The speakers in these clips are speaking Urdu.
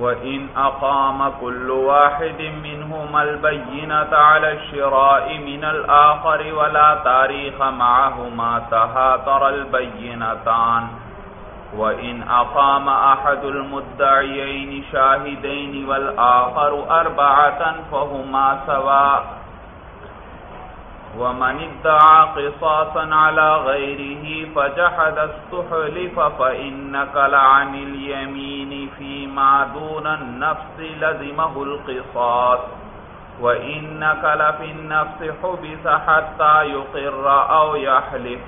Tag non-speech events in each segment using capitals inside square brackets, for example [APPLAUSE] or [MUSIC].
وإن أقام كل واحد منهما البينة على الشراء من الآخر ولا تاريخ معهما تهاتر البينتان وإن أقام أحد المدعيين شاهدين والآخر أربعة فهما سواء ومن ادعى قصاصا على غيره فجحد استحلف فإنك لعن اليمين فيما دون النفس لزمه القصاص وإنك لفي النفس حبس حتى يقر أو يحلف.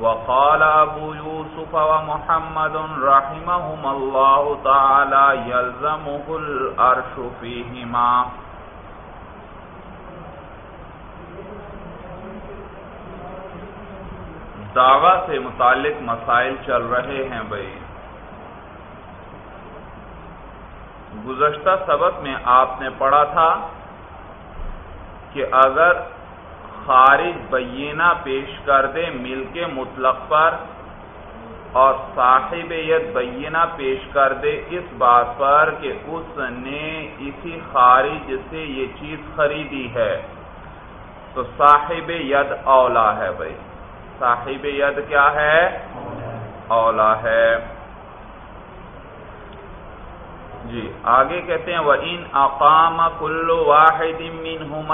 وقال أبو يوسف ومحمد رحمهما الله تعالى يلزمه الأرش فيهما. دعوی سے متعلق مسائل چل رہے ہیں بھائی۔ گزشتہ سبق میں آپ نے پڑھا تھا کہ اگر خارج بینہ پیش کر دے مل کے مطلق پر اور صاحب ید بینہ پیش کر دے اس بات پر کہ اس نے اسی خارج سے یہ چیز خریدی ہے، تو صاحب ید اولا ہے بھائی۔ صاحب ید کیا ہے؟ اولا ہے۔ جی آگے کہتے ہیں وہ ان اقام کلو واحد منہم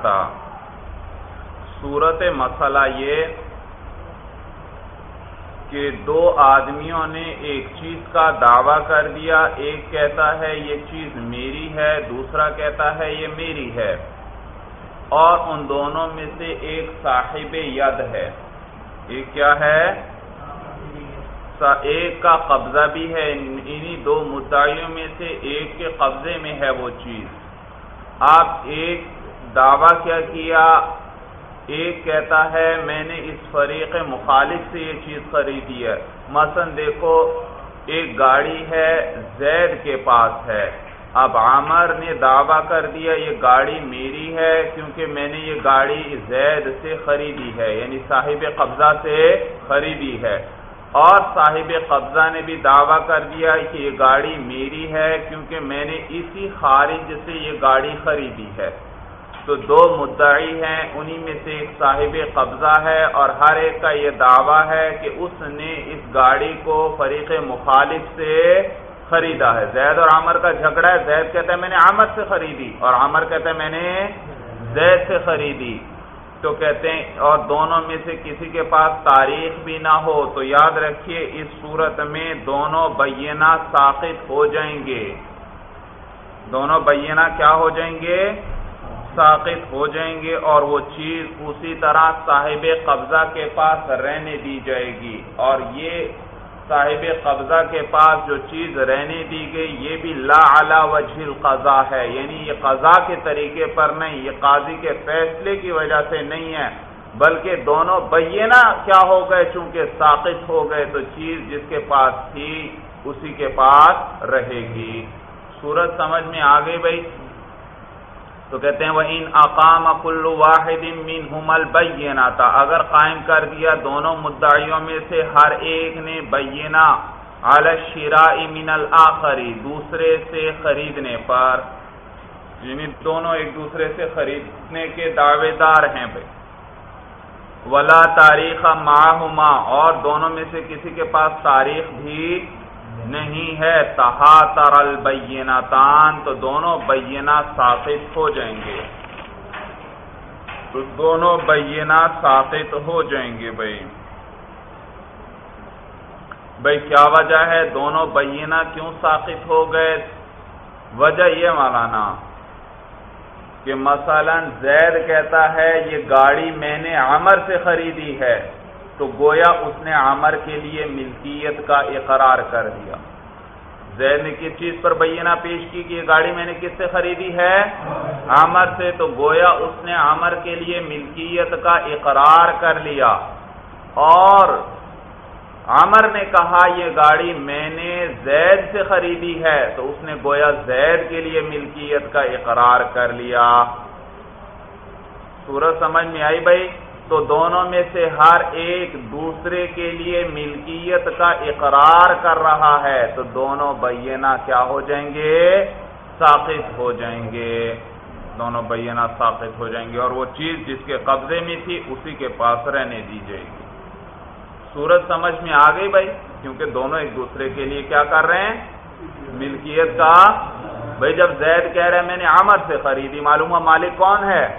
تھا صورت مسئلہ یہ کہ دو آدمیوں نے ایک چیز کا دعویٰ کر دیا، ایک کہتا ہے یہ چیز میری ہے، دوسرا کہتا ہے یہ میری ہے۔ اور ان دونوں میں سے ایک صاحب ید ہے۔ ایک کیا ہے؟ ایک کا قبضہ بھی ہے۔ انہی دو مدعیوں میں سے ایک کے قبضے میں ہے وہ چیز۔ آپ ایک دعویٰ کیا کیا؟ ایک کہتا ہے، میں نے اس فریق مخالف سے یہ چیز خریدی ہے۔ مثلا دیکھو، ایک گاڑی ہے زید کے پاس ہے۔ اب عامر نے دعویٰ کر دیا، یہ گاڑی میری ہے کیونکہ میں نے یہ گاڑی زید سے خریدی ہے یعنی صاحب قبضہ سے خریدی ہے۔ اور صاحب قبضہ نے بھی دعویٰ کر دیا کہ یہ گاڑی میری ہے کیونکہ میں نے اسی خارج سے یہ گاڑی خریدی ہے۔ تو دو مدعی ہیں، انہی میں سے ایک صاحب قبضہ ہے اور ہر ایک کا یہ دعویٰ ہے کہ اس نے اس گاڑی کو فریق مخالف سے خریدا ہے۔ زید اور عامر کا جھگڑا ہے۔ زید کہتا ہے، میں نے عامر سے خریدی۔ اور عامر کہتا ہے، میں نے زید سے خریدی۔ تو کہتے ہیں، اور دونوں میں سے کسی کے پاس تاریخ بھی نہ ہو۔ تو یاد رکھیے، اس صورت میں دونوں بینہ ساقط ہو جائیں گے۔ دونوں بینہ کیا ہو جائیں گے؟ ساقط ہو جائیں گے۔ اور وہ چیز اسی طرح صاحب قبضہ کے پاس رہنے دی جائے گی۔ اور یہ صاحب قبضہ کے پاس جو چیز رہنے دی گئی، یہ بھی لا علا وجہ القضا ہے۔ یعنی یہ قضا کے طریقے پر نہیں، یہ قاضی کے فیصلے کی وجہ سے نہیں ہے۔ بلکہ دونوں بینہ کیا ہو گئے؟ چونکہ ساقط ہو گئے تو چیز جس کے پاس تھی، اسی کے پاس رہے گی۔ صورت سمجھ میں آ گئی بھائی؟ تو کہتے ہیں وہ ان اقام کلو واحد حمل بینا تھا اگر قائم کر دیا دونوں مدعیوں میں سے ہر ایک نے بینا شرا من الآخری دوسرے سے خریدنے پر۔ یعنی دونوں ایک دوسرے سے خریدنے کے دعوے دار ہیں بھائی۔ ولا تاریخ ماہما اور دونوں میں سے کسی کے پاس تاریخ بھی نہیں ہے تہا ترل تو دونوں بینا ثابت ہو جائیں گے۔ تو دونوں بینا ثابت ہو جائیں گے بھائی۔ بھائی، کیا وجہ ہے دونوں بینا کیوں ثابت ہو گئے؟ وجہ یہ مولانا کہ مثلا زید کہتا ہے، یہ گاڑی میں نے عمر سے خریدی ہے۔ تو گویا اس نے عامر کے لیے ملکیت کا اقرار کر دیا۔ زید نے کس چیز پر بینہ پیش کی کہ یہ گاڑی میں نے کس سے خریدی ہے؟ عامر سے۔ تو گویا اس نے عامر کے لیے ملکیت کا اقرار کر لیا۔ اور عامر نے کہا، یہ گاڑی میں نے زید سے خریدی ہے۔ تو اس نے گویا زید کے لیے ملکیت کا اقرار کر لیا۔ سورج سمجھ میں آئی بھائی؟ تو دونوں میں سے ہر ایک دوسرے کے لیے ملکیت کا اقرار کر رہا ہے، تو دونوں بینہ کیا ہو جائیں گے؟ ساقط ہو جائیں گے۔ دونوں بینہ ساقط ہو جائیں گے۔ اور وہ چیز جس کے قبضے میں تھی، اسی کے پاس رہنے دی جائے گی۔ سورج سمجھ میں آ گئی بھائی، کیونکہ دونوں ایک دوسرے کے لیے کیا کر رہے ہیں؟ ملکیت کا۔ بھائی جب زید کہہ رہے میں نے عمر سے خریدی، معلوم مالک کون ہے؟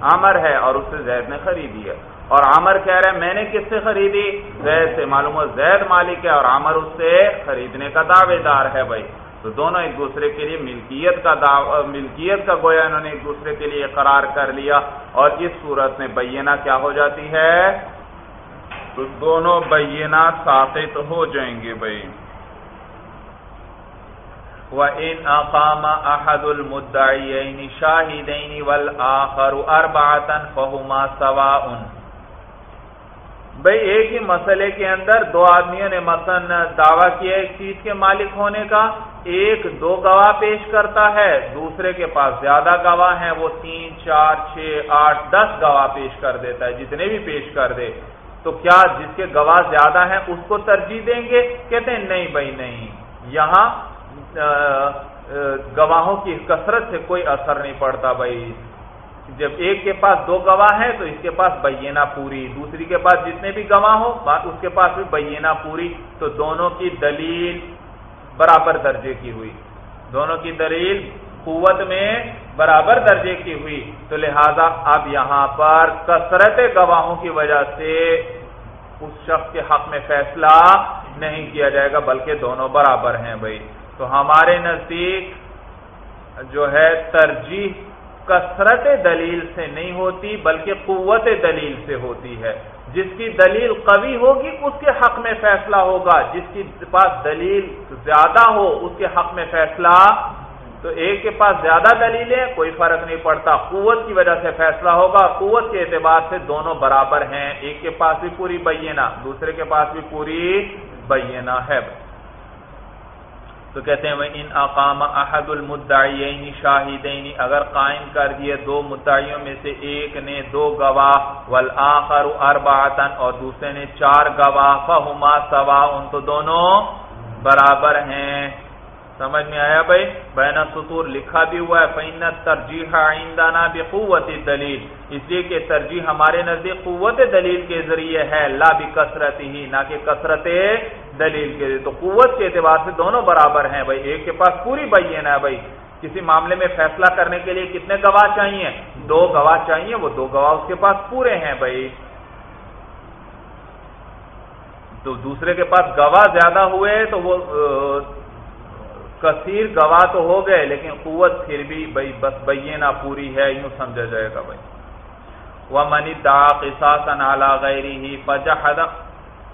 عمر ہے اور اس سے زید نے خریدی ہے۔ اور عمر کہہ رہے میں نے کس سے خریدی؟ زید سے۔ معلوم ہو زید مالک ہے اور عمر اس سے خریدنے کا دعوے دار ہے بھائی۔ تو دونوں ایک دوسرے کے لیے ملکیت کا ملکیت کا گویا انہوں نے ایک دوسرے کے لیے قرار کر لیا۔ اور اس صورت میں بینہ کیا ہو جاتی ہے؟ تو دونوں بینہ ساقط ہو جائیں گے بھائی۔ وَإِنْ أَقَامَ أَحَدُ الْمُدَّعِيَيْنِ شَاهِدَيْنِ وَالْآخَرُ أَرْبَعَةً فَهُمَا سَوَاءٌ۔ بھئی ایک ہی مسئلے کے اندر دو آدمیوں نے مثلا دعویٰ کیا ایک چیز کے مالک ہونے کا، ایک دو گواہ پیش کرتا ہے، دوسرے کے پاس زیادہ گواہ ہیں، وہ تین، چار، چھ، آٹھ، دس گواہ پیش کر دیتا ہے، جتنے بھی پیش کر دے۔ تو کیا جس کے گواہ زیادہ ہیں اس کو ترجیح دیں گے؟ کہتے ہیں نہیں بھائی نہیں۔ یہاں گواہوں کی کثرت سے کوئی اثر نہیں پڑتا بھائی۔ جب ایک کے پاس دو گواہ ہیں تو اس کے پاس بینہ پوری، دوسری کے پاس جتنے بھی گواہ ہو اس کے پاس بھی بینہ پوری۔ تو دونوں کی دلیل برابر درجے کی ہوئی۔ دونوں کی دلیل قوت میں برابر درجے کی ہوئی۔ تو لہذا اب یہاں پر کثرت گواہوں کی وجہ سے اس شخص کے حق میں فیصلہ نہیں کیا جائے گا، بلکہ دونوں برابر ہیں بھائی۔ تو ہمارے نزدیک جو ہے ترجیح کثرت دلیل سے نہیں ہوتی، بلکہ قوت دلیل سے ہوتی ہے۔ جس کی دلیل قوی ہوگی، اس کے حق میں فیصلہ ہوگا۔ جس کے پاس دلیل زیادہ ہو، اس کے حق میں فیصلہ۔ تو ایک کے پاس زیادہ دلیلیں کوئی فرق نہیں پڑتا۔ قوت کی وجہ سے فیصلہ ہوگا۔ قوت کے اعتبار سے دونوں برابر ہیں۔ ایک کے پاس بھی پوری بینہ، دوسرے کے پاس بھی پوری بینہ ہے۔ تو کہتے ہیں وہ ان اقام احد المدعین شاہدین اگر قائم کر دیے دو مدعیوں میں سے ایک نے دو گواہ، والآخر اربعتن اور دوسرے نے چار گواہ فہما سوا ان تو دونوں برابر ہیں۔ سمجھ میں آیا بھائی؟ بین سطور لکھا بھی ہوا ہے فین ترجیح آئندہ بھی قوت دلیل اس لیے کہ ترجیح ہمارے نزدیک قوت دلیل کے ذریعے ہے، لا بھی کثرت ہی نہ کہ کثرت دلیل کے ذریعے۔ تو قوت کے اعتبار سے دونوں برابر ہیں بھائی، ایک کے پاس پوری بین ہے بھائی۔ کسی معاملے میں فیصلہ کرنے کے لیے کتنے گواہ چاہیے؟ دو گواہ چاہیے، وہ دو گواہ اس کے پاس پورے ہیں بھائی۔ تو دوسرے کے پاس گواہ زیادہ ہوئے تو وہ کثیر گواہ تو ہو گئے، لیکن قوت پھر بھی بھائی بس بینا پوری ہے، یوں سمجھا جائے گا بھائی۔ وہ منی دا قساس نالا غیری ہی فجحد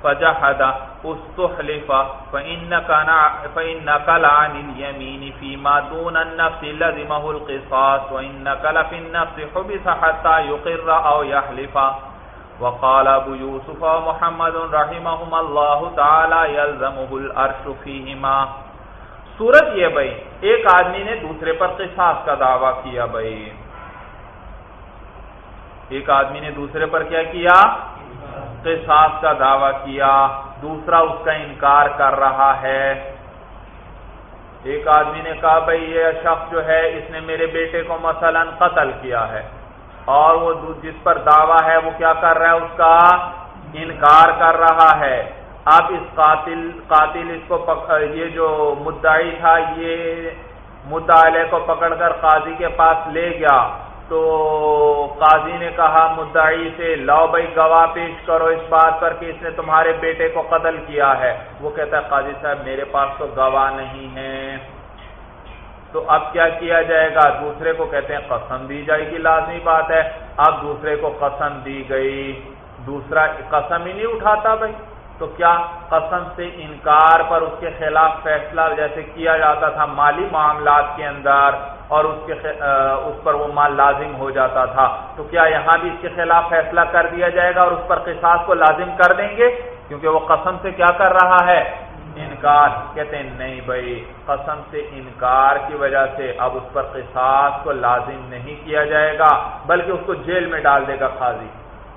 فجحد استحلف فإن نقل عن اليمين فيما دون النفس لزمه القصاص وإن نقل في النفس حبس حتى يقر أو يحلف۔ وقال ابو يوسف ومحمد رحمهم الله تعالى يلزمه الأرش فيهما۔ صورت یہ بھائی، ایک آدمی نے دوسرے پر قصاص کا دعویٰ کیا بھائی۔ ایک آدمی نے دوسرے پر کیا کیا؟ قصاص کا دعویٰ کیا۔ دوسرا اس کا انکار کر رہا ہے۔ ایک آدمی نے کہا بھائی، یہ شخص جو ہے، اس نے میرے بیٹے کو مثلا قتل کیا ہے۔ اور وہ جس پر دعویٰ ہے، وہ کیا کر رہا ہے؟ اس کا انکار کر رہا ہے۔ اب اس قاتل قاتل اس کو یہ جو مدعی تھا، یہ مدعلے کو پکڑ کر قاضی کے پاس لے گیا۔ تو قاضی نے کہا، مدعی سے، لاؤ بھائی، گواہ پیش کرو اس بات پر کہ اس نے تمہارے بیٹے کو قتل کیا ہے۔ وہ کہتا ہے، قاضی صاحب، میرے پاس تو گواہ نہیں ہے۔ تو اب کیا کیا جائے گا؟ دوسرے کو کہتے ہیں، قسم دی جائے گی، لازمی بات ہے۔ اب دوسرے کو قسم دی گئی۔ دوسرا، قسم ہی نہیں اٹھاتا بھائی۔ تو کیا قسم سے انکار پر اس کے خلاف فیصلہ جیسے کیا جاتا تھا مالی معاملات کے اندر اور اس کے اس پر وہ مال لازم ہو جاتا تھا؟ تو کیا یہاں بھی اس کے خلاف فیصلہ کر دیا جائے گا اور اس پر قصاص کو لازم کر دیں گے؟ کیونکہ وہ قسم سے کیا کر رہا ہے؟ انکار۔ کہتے ہیں، نہیں بھائی، قسم سے انکار کی وجہ سے اب اس پر قصاص کو لازم نہیں کیا جائے گا، بلکہ اس کو جیل میں ڈال دے گا قاضی۔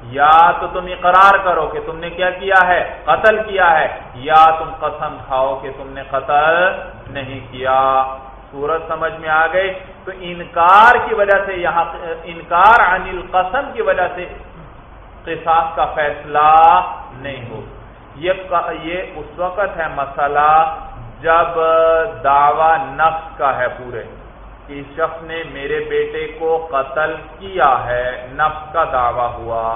یا تو تم اقرار کرو کہ تم نے کیا کیا ہے؟ قتل کیا ہے؟ یا تم قسم کھاؤ کہ تم نے قتل نہیں کیا۔ صورت سمجھ میں آ گئی تو انکار کی وجہ سے یہاں، انکار عن القسم کی وجہ سے قصاص کا فیصلہ نہیں ہو۔ یہ اس وقت ہے مسئلہ جب دعوی نفس کا ہے پورے۔ کہ شخص نے میرے بیٹے کو قتل کیا ہے، نفس کا دعویٰ ہوا۔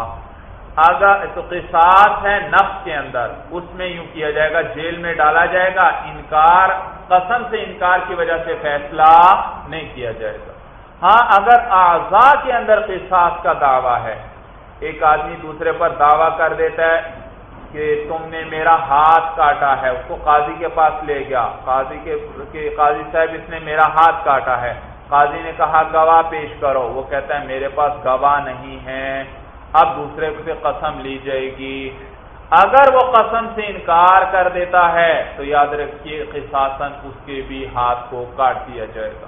اگر تو قصاص ہے نفس کے اندر، اس میں یوں کیا جائے گا، جیل میں ڈالا جائے گا، انکار، قسم سے انکار کی وجہ سے فیصلہ نہیں کیا جائے گا۔ ہاں اگر اعضا کے اندر قصاص کا دعویٰ ہے، ایک آدمی دوسرے پر دعویٰ کر دیتا ہے کہ تم نے میرا ہاتھ کاٹا ہے، اس کو قاضی کے پاس لے گیا۔ قاضی کے قاضی صاحب، اس نے میرا ہاتھ کاٹا ہے۔ قاضی نے کہا، گواہ پیش کرو۔ وہ کہتا ہے، میرے پاس گواہ نہیں ہے۔ اب دوسرے سے قسم لی جائے گی۔ اگر وہ قسم سے انکار کر دیتا ہے، تو یاد رکھیے قصاصن اس کے بھی ہاتھ کو کاٹ دیا جائے گا۔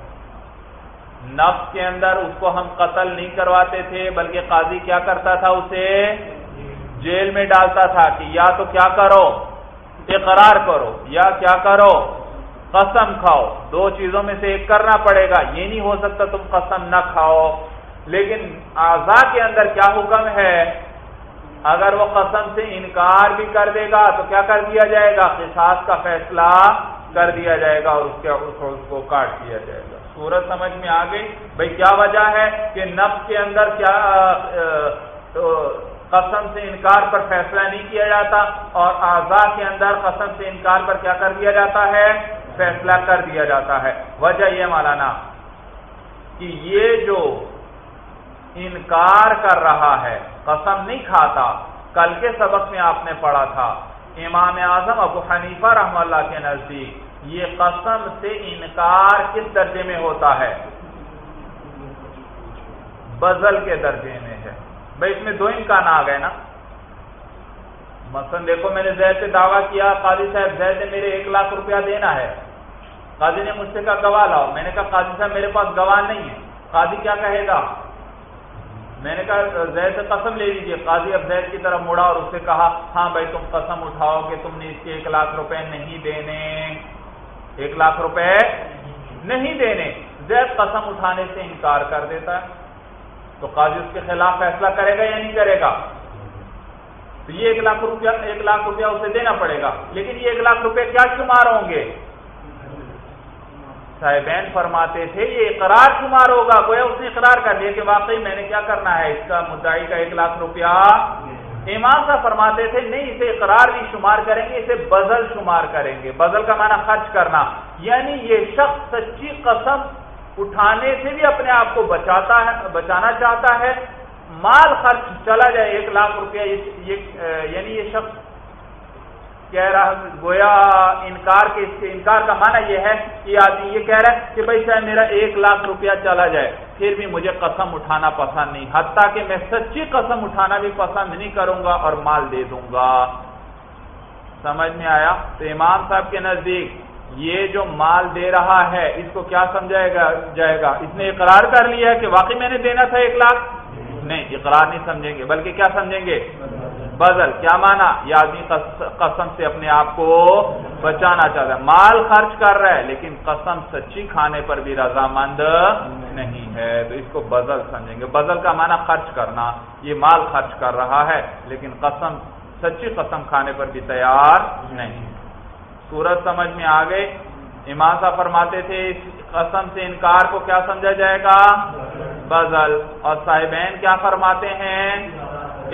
نفس کے اندر اس کو ہم قتل نہیں کرواتے تھے، بلکہ قاضی کیا کرتا تھا اسے؟ جیل میں ڈالتا تھا کہ یا تو کیا کرو؟ اقرار کرو، یا کیا کرو؟ قسم کھاؤ۔ دو چیزوں میں سے ایک کرنا پڑے گا۔ یہ نہیں ہو سکتا تم قسم نہ کھاؤ۔ لیکن آزا کے اندر کیا حکم ہے؟ اگر وہ قسم سے انکار بھی کر دے گا تو کیا کر دیا جائے گا؟ قصاص کا فیصلہ کر دیا جائے گا اور اس کے اس کو کاٹ دیا جائے گا۔ سورج سمجھ میں آ گئی بھائی کیا وجہ ہے کہ نفس کے اندر کیا قسم سے انکار پر فیصلہ نہیں کیا جاتا اور آزاد کے اندر قسم سے انکار پر کیا کر دیا جاتا ہے؟ فیصلہ کر دیا جاتا ہے۔ وجہ یہ مولانا کہ یہ جو انکار کر رہا ہے، قسم نہیں کھاتا۔ کل کے سبق میں آپ نے پڑھا تھا، امام اعظم ابو حنیفہ رحم اللہ کے نزدیک، یہ قسم سے انکار کس درجے میں ہوتا ہے؟ بزل کے درجے میں۔ بھائی اس میں دو امکان آ گئے نا۔ مثلا دیکھو میں نے زید سے دعویٰ کیا، قاضی صاحب، زید نے میرے ایک لاکھ روپیہ دینا ہے۔ قاضی نے مجھ سے کہا، گواہ لاؤ۔ میں نے کہا، قاضی صاحب، میرے پاس گواہ نہیں ہے۔ قاضی کیا کہے گا؟ میں نے کہا، زید سے قسم لے لیجیے قاضی اب زید کی طرف مڑا اور اس سے کہا ہاں بھائی، تم قسم اٹھاؤ کہ تم نے اس کے ایک لاکھ روپے نہیں دینے۔ ایک لاکھ روپے نہیں دینے۔ زید قسم اٹھانے سے انکار کر دیتا ہے۔ تو قاضی اس کے خلاف فیصلہ کرے گا یا نہیں کرے گا؟ تو یہ ایک لاکھ روپیہ، ایک لاکھ روپیہ اسے دینا پڑے گا۔ لیکن یہ ایک لاکھ روپے کیا شمار ہوں گے؟ صاحبین فرماتے تھے، یہ اقرار شمار ہوگا۔ گویا اس نے اقرار کر دیا کہ واقعی میں نے کیا کرنا ہے؟ اس کا مدعی کا ایک لاکھ روپیہ۔ امام صاحب فرماتے تھے، نہیں، اسے اقرار بھی شمار کریں گے، اسے بزل شمار کریں گے۔ بزل کا معنی خرچ کرنا۔ یعنی یہ شخص سچی قسم اٹھانے سے بھی اپنے آپ کو بچاتا ہے، بچانا چاہتا ہے۔ مال خرچ چلا جائے، ایک لاکھ روپیہ یعنی یہ شخص کہہ رہا گویا انکار کے اس کے انکار کا معنی یہ ہے کہ آدمی یہ کہہ رہا ہے کہ بھائی شاید میرا ایک لاکھ روپیہ چلا جائے، پھر بھی مجھے قسم اٹھانا پسند نہیں، حتیٰ کہ میں سچی قسم اٹھانا بھی پسند نہیں کروں گا اور مال دے دوں گا۔ سمجھ میں آیا؟ تو امام صاحب کے نزدیک یہ جو مال دے رہا ہے، اس کو کیا سمجھائے گا جائے گا؟ اس نے اقرار کر لیا ہے کہ واقعی میں نے دینا تھا ایک لاکھ؟ نہیں، اقرار نہیں سمجھیں گے، بلکہ کیا سمجھیں گے؟ بدل، کیا مانا؟ یہ آدمی قسم سے اپنے آپ کو بچانا چاہتا ہے۔ مال خرچ کر رہا ہے، لیکن قسم سچی کھانے پر بھی رضامند نہیں ہے۔ تو اس کو بدل سمجھیں گے۔ بدل کا مانا خرچ کرنا، یہ مال خرچ کر رہا ہے، لیکن قسم سچی قسم کھانے پر بھی تیار نہیں۔ سورج سمجھ میں آ گئے۔ امام صاحب فرماتے تھے، اس قسم سے انکار کو کیا سمجھا جائے گا؟ بزل اور صاحبین کیا فرماتے ہیں؟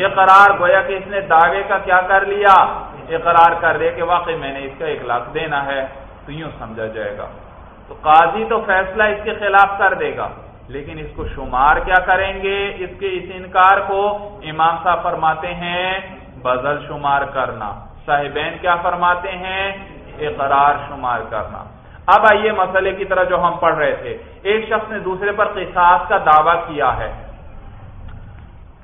اقرار، گویا کہ اس نے دعوے کا کیا کر لیا؟ اقرار کر دیا کہ واقعی میں نے اس کا ایک لاکھ دینا ہے، تو یوں سمجھا جائے گا۔ تو قاضی تو فیصلہ اس کے خلاف کر دے گا، لیکن اس کو شمار کیا کریں گے؟ اس کے اس انکار کو امام صاحب فرماتے ہیں بزل شمار کرنا۔ صاحبین کیا فرماتے ہیں؟ اقرار شمار کرنا۔ اب آئیے مسئلے کی طرح جو ہم پڑھ رہے تھے۔ ایک شخص نے دوسرے پر قصاص کا دعویٰ کیا ہے۔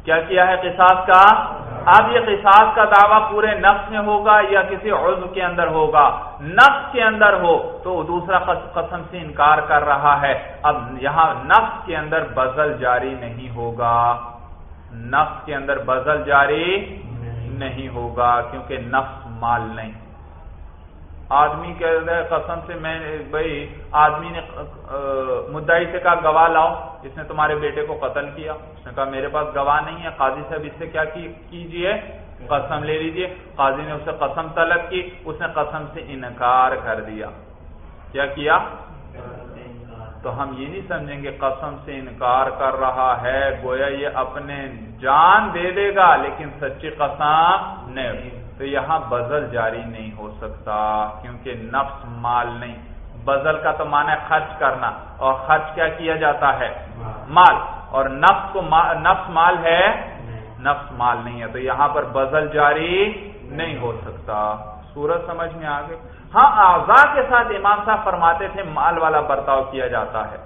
کیا کیا ہے قصاص کا؟ اب یہ قصاص کا دعویٰ پورے نفس میں ہوگا یا کسی عضو کے اندر ہوگا؟ نفس کے اندر ہو تو دوسرا قسم سے انکار کر رہا ہے۔ اب یہاں نفس کے اندر بزل جاری نہیں ہوگا۔ نفس کے اندر بزل جاری نہیں ہوگا کیونکہ نفس مال نہیں۔ آدمی کہہ رہے قسم سے میں بھائی، آدمی نے مدعی سے کہا، گواہ لاؤ۔ اس نے تمہارے بیٹے کو قتل کیا۔ اس نے کہا، میرے پاس گواہ نہیں ہے۔ قاضی صاحب اس سے کیا کیجیے۔ قسم لے لیجیے۔ قاضی نے اسے قسم طلب کی۔ اس نے قسم سے انکار کر دیا۔ کیا کیا؟ تو ہم یہ نہیں سمجھیں گے، قسم سے انکار کر رہا ہے۔ گویا یہ اپنے جان دے دے گا، لیکن سچی قسم نہیں۔ تو یہاں بزل جاری نہیں ہو سکتا کیونکہ نفس مال نہیں۔ بزل کا تو معنی ہے خرچ کرنا اور خرچ کیا کیا جاتا ہے؟ مال۔ اور نفس کو نفس مال ہے؟ نفس مال نہیں ہے تو یہاں پر بزل جاری نہیں ہو سکتا۔ سورج سمجھ میں آ گئی ہاں آزا کے ساتھ امام صاحب فرماتے تھے مال والا برتاؤ کیا جاتا ہے۔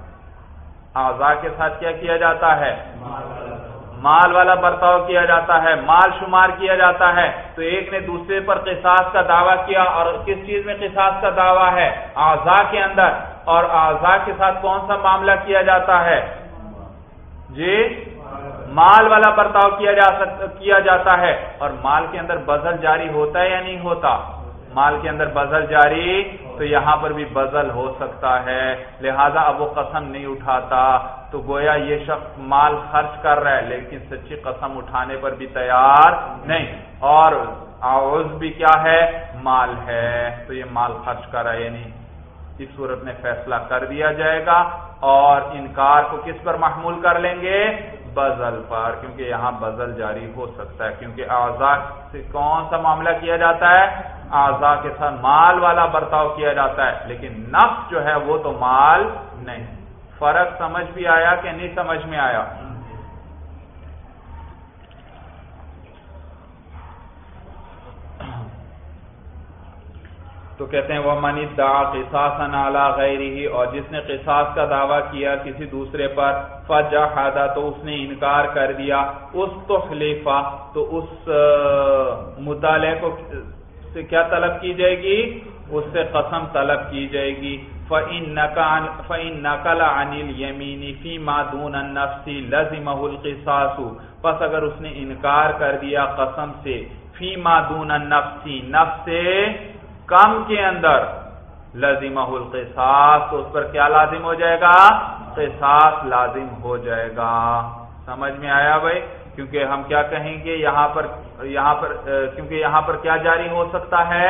آزا کے ساتھ کیا کیا جاتا ہے؟ مال مال والا برتاؤ کیا جاتا ہے، مال شمار کیا جاتا ہے۔ تو ایک نے دوسرے پر قصاص کا دعویٰ کیا اور کس چیز میں قصاص کا دعویٰ ہے؟ آزا کے اندر۔ اور آزا کے ساتھ کون سا معاملہ کیا جاتا ہے؟ جی مال والا برتاؤ کیا جا کیا جاتا ہے۔ اور مال کے اندر بزل جاری ہوتا ہے یا نہیں ہوتا؟ مال کے اندر بزل جاری، تو یہاں پر بھی بزل ہو سکتا ہے۔ لہذا اب وہ قسم نہیں اٹھاتا۔ تو گویا یہ شخص مال خرچ کر رہا ہے، لیکن سچی قسم اٹھانے پر بھی تیار نہیں۔ اور آؤز بھی کیا ہے؟ مال ہے۔ تو یہ مال خرچ کر رہا ہے یعنی اس صورت میں فیصلہ کر دیا جائے گا۔ اور انکار کو کس پر محمول کر لیں گے؟ بزل پر کیونکہ یہاں بزل جاری ہو سکتا ہے، کیونکہ آزاد سے کون سا معاملہ کیا جاتا ہے؟ اعضاء کے ساتھ مال والا برتاؤ کیا جاتا ہے، لیکن نفس جو ہے وہ تو مال نہیں۔ فرق سمجھ بھی آیا کہ نہیں سمجھ میں آیا؟ تو کہتے ہیں وہ منی دا قصاص نالا غیر ہی اور جس نے قصاص کا دعویٰ کیا کسی دوسرے پر فجا خادہ تو اس نے انکار کر دیا اس تو خلیفہ تو اس مطالعے کو سے کیا طلب کی جائے گی؟ اس سے قسم طلب کی جائے گی فَإِن نَقَلَ عَنِ الْيَمِينِ فِي مَا دُونَ النَّفْسِ لَزِمَهُ الْقِصَاصُ پس اگر اس نے انکار کر دیا قسم سے فی ما دون النفس نفس سے کم کے اندر لازمہ القصاص، تو اس پر کیا لازم ہو جائے گا؟ قصاص لازم ہو جائے گا۔ سمجھ میں آیا بھائی؟ کیونکہ ہم کیا کہیں گے؟ یہاں پر یہاں پر، کیونکہ یہاں پر کیا جاری ہو سکتا ہے؟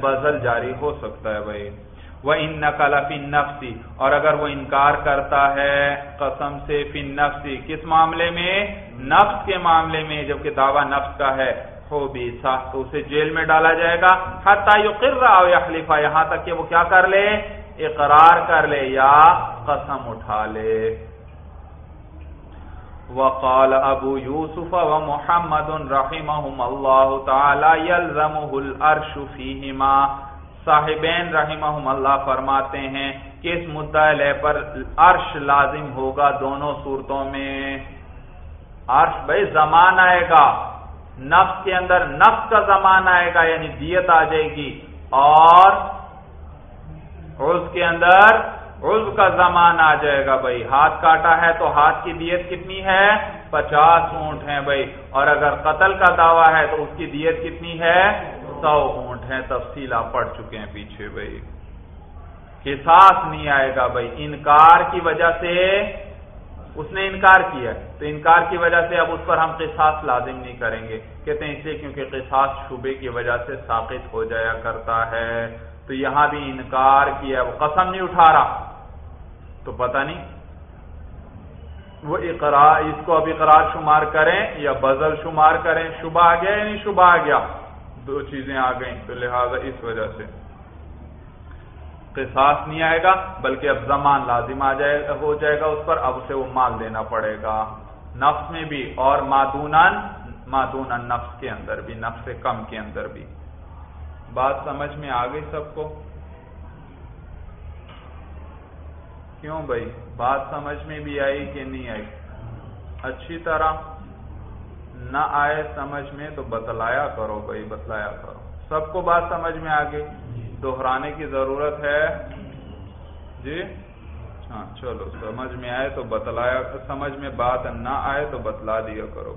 بزل جاری ہو سکتا ہے بھائی۔ وہ ان نقل فن نفسی اور اگر وہ انکار کرتا ہے، قسم سے فن نفسی کس معاملے میں؟ نفس کے معاملے میں، جبکہ دعویٰ نفس کا ہے۔ ہو بھی تو اسے جیل میں ڈالا جائے گا۔ حتیٰ یقر رہا ہو یا خلیفہ یہاں تک کہ وہ کیا کر لے؟ اقرار کر لے یا قسم اٹھا لے۔ وقال ابو یوسف و محمد رحمهم اللہ تعالی یلزمه الارش فیہما۔ صاحبین رحمهم اللہ فرماتے ہیں کہ اس مدعا پر عرش لازم ہوگا دونوں صورتوں میں۔ عرش بھائی زمان آئے گا۔ نفس کے اندر نفس کا زمان آئے گا یعنی دیت آ جائے گی۔ اور اس کے اندر عضو کا زمان آ جائے گا بھائی۔ ہاتھ کاٹا ہے تو ہاتھ کی دیت کتنی ہے؟ پچاس اونٹ ہیں بھائی۔ اور اگر قتل کا دعویٰ ہے تو اس کی دیت کتنی ہے؟ سو اونٹ ہیں۔ تفصیل آپ پڑھ چکے ہیں پیچھے بھائی۔ قصاص نہیں آئے گا بھائی۔ انکار کی وجہ سے اس نے انکار کیا تو انکار کی وجہ سے اب اس پر ہم قصاص لازم نہیں کریں گے۔ کہتے ہیں اس لیے کیونکہ قصاص شبے کی وجہ سے ثابت ہو جایا کرتا ہے۔ تو یہاں بھی انکار کیا وہ قسم نہیں اٹھا رہا۔ تو پتہ نہیں۔ وہ اقرار اس کو اب اقرار شمار کریں یا بزل شمار کریں۔ شبہ آ گیا یا نہیں شبہ آ گیا؟ دو چیزیں آ گئیں۔ تو لہذا اس وجہ سے۔ قصاص نہیں آئے گا، بلکہ اب زمان لازم آ جائے، ہو جائے گا اس پر، اب اسے وہ مال دینا پڑے گا۔ نفس میں بھی، اور مادون مادون نفس کے اندر بھی، نفس سے کم کے اندر بھی۔ بات سمجھ میں آ گئی سب کو؟ کیوں بھائی؟ بات سمجھ میں بھی آئی کہ نہیں آئی؟ اچھی طرح نہ آئے سمجھ میں تو بتلایا کرو بھائی، بتلایا کرو۔ سب کو بات سمجھ میں آ گئی؟ دہرانے کی ضرورت ہے۔ جی؟ ہاں چلو، سمجھ میں آئے تو بتلایا، سمجھ میں بات نہ آئے تو بتلا دیا کرو۔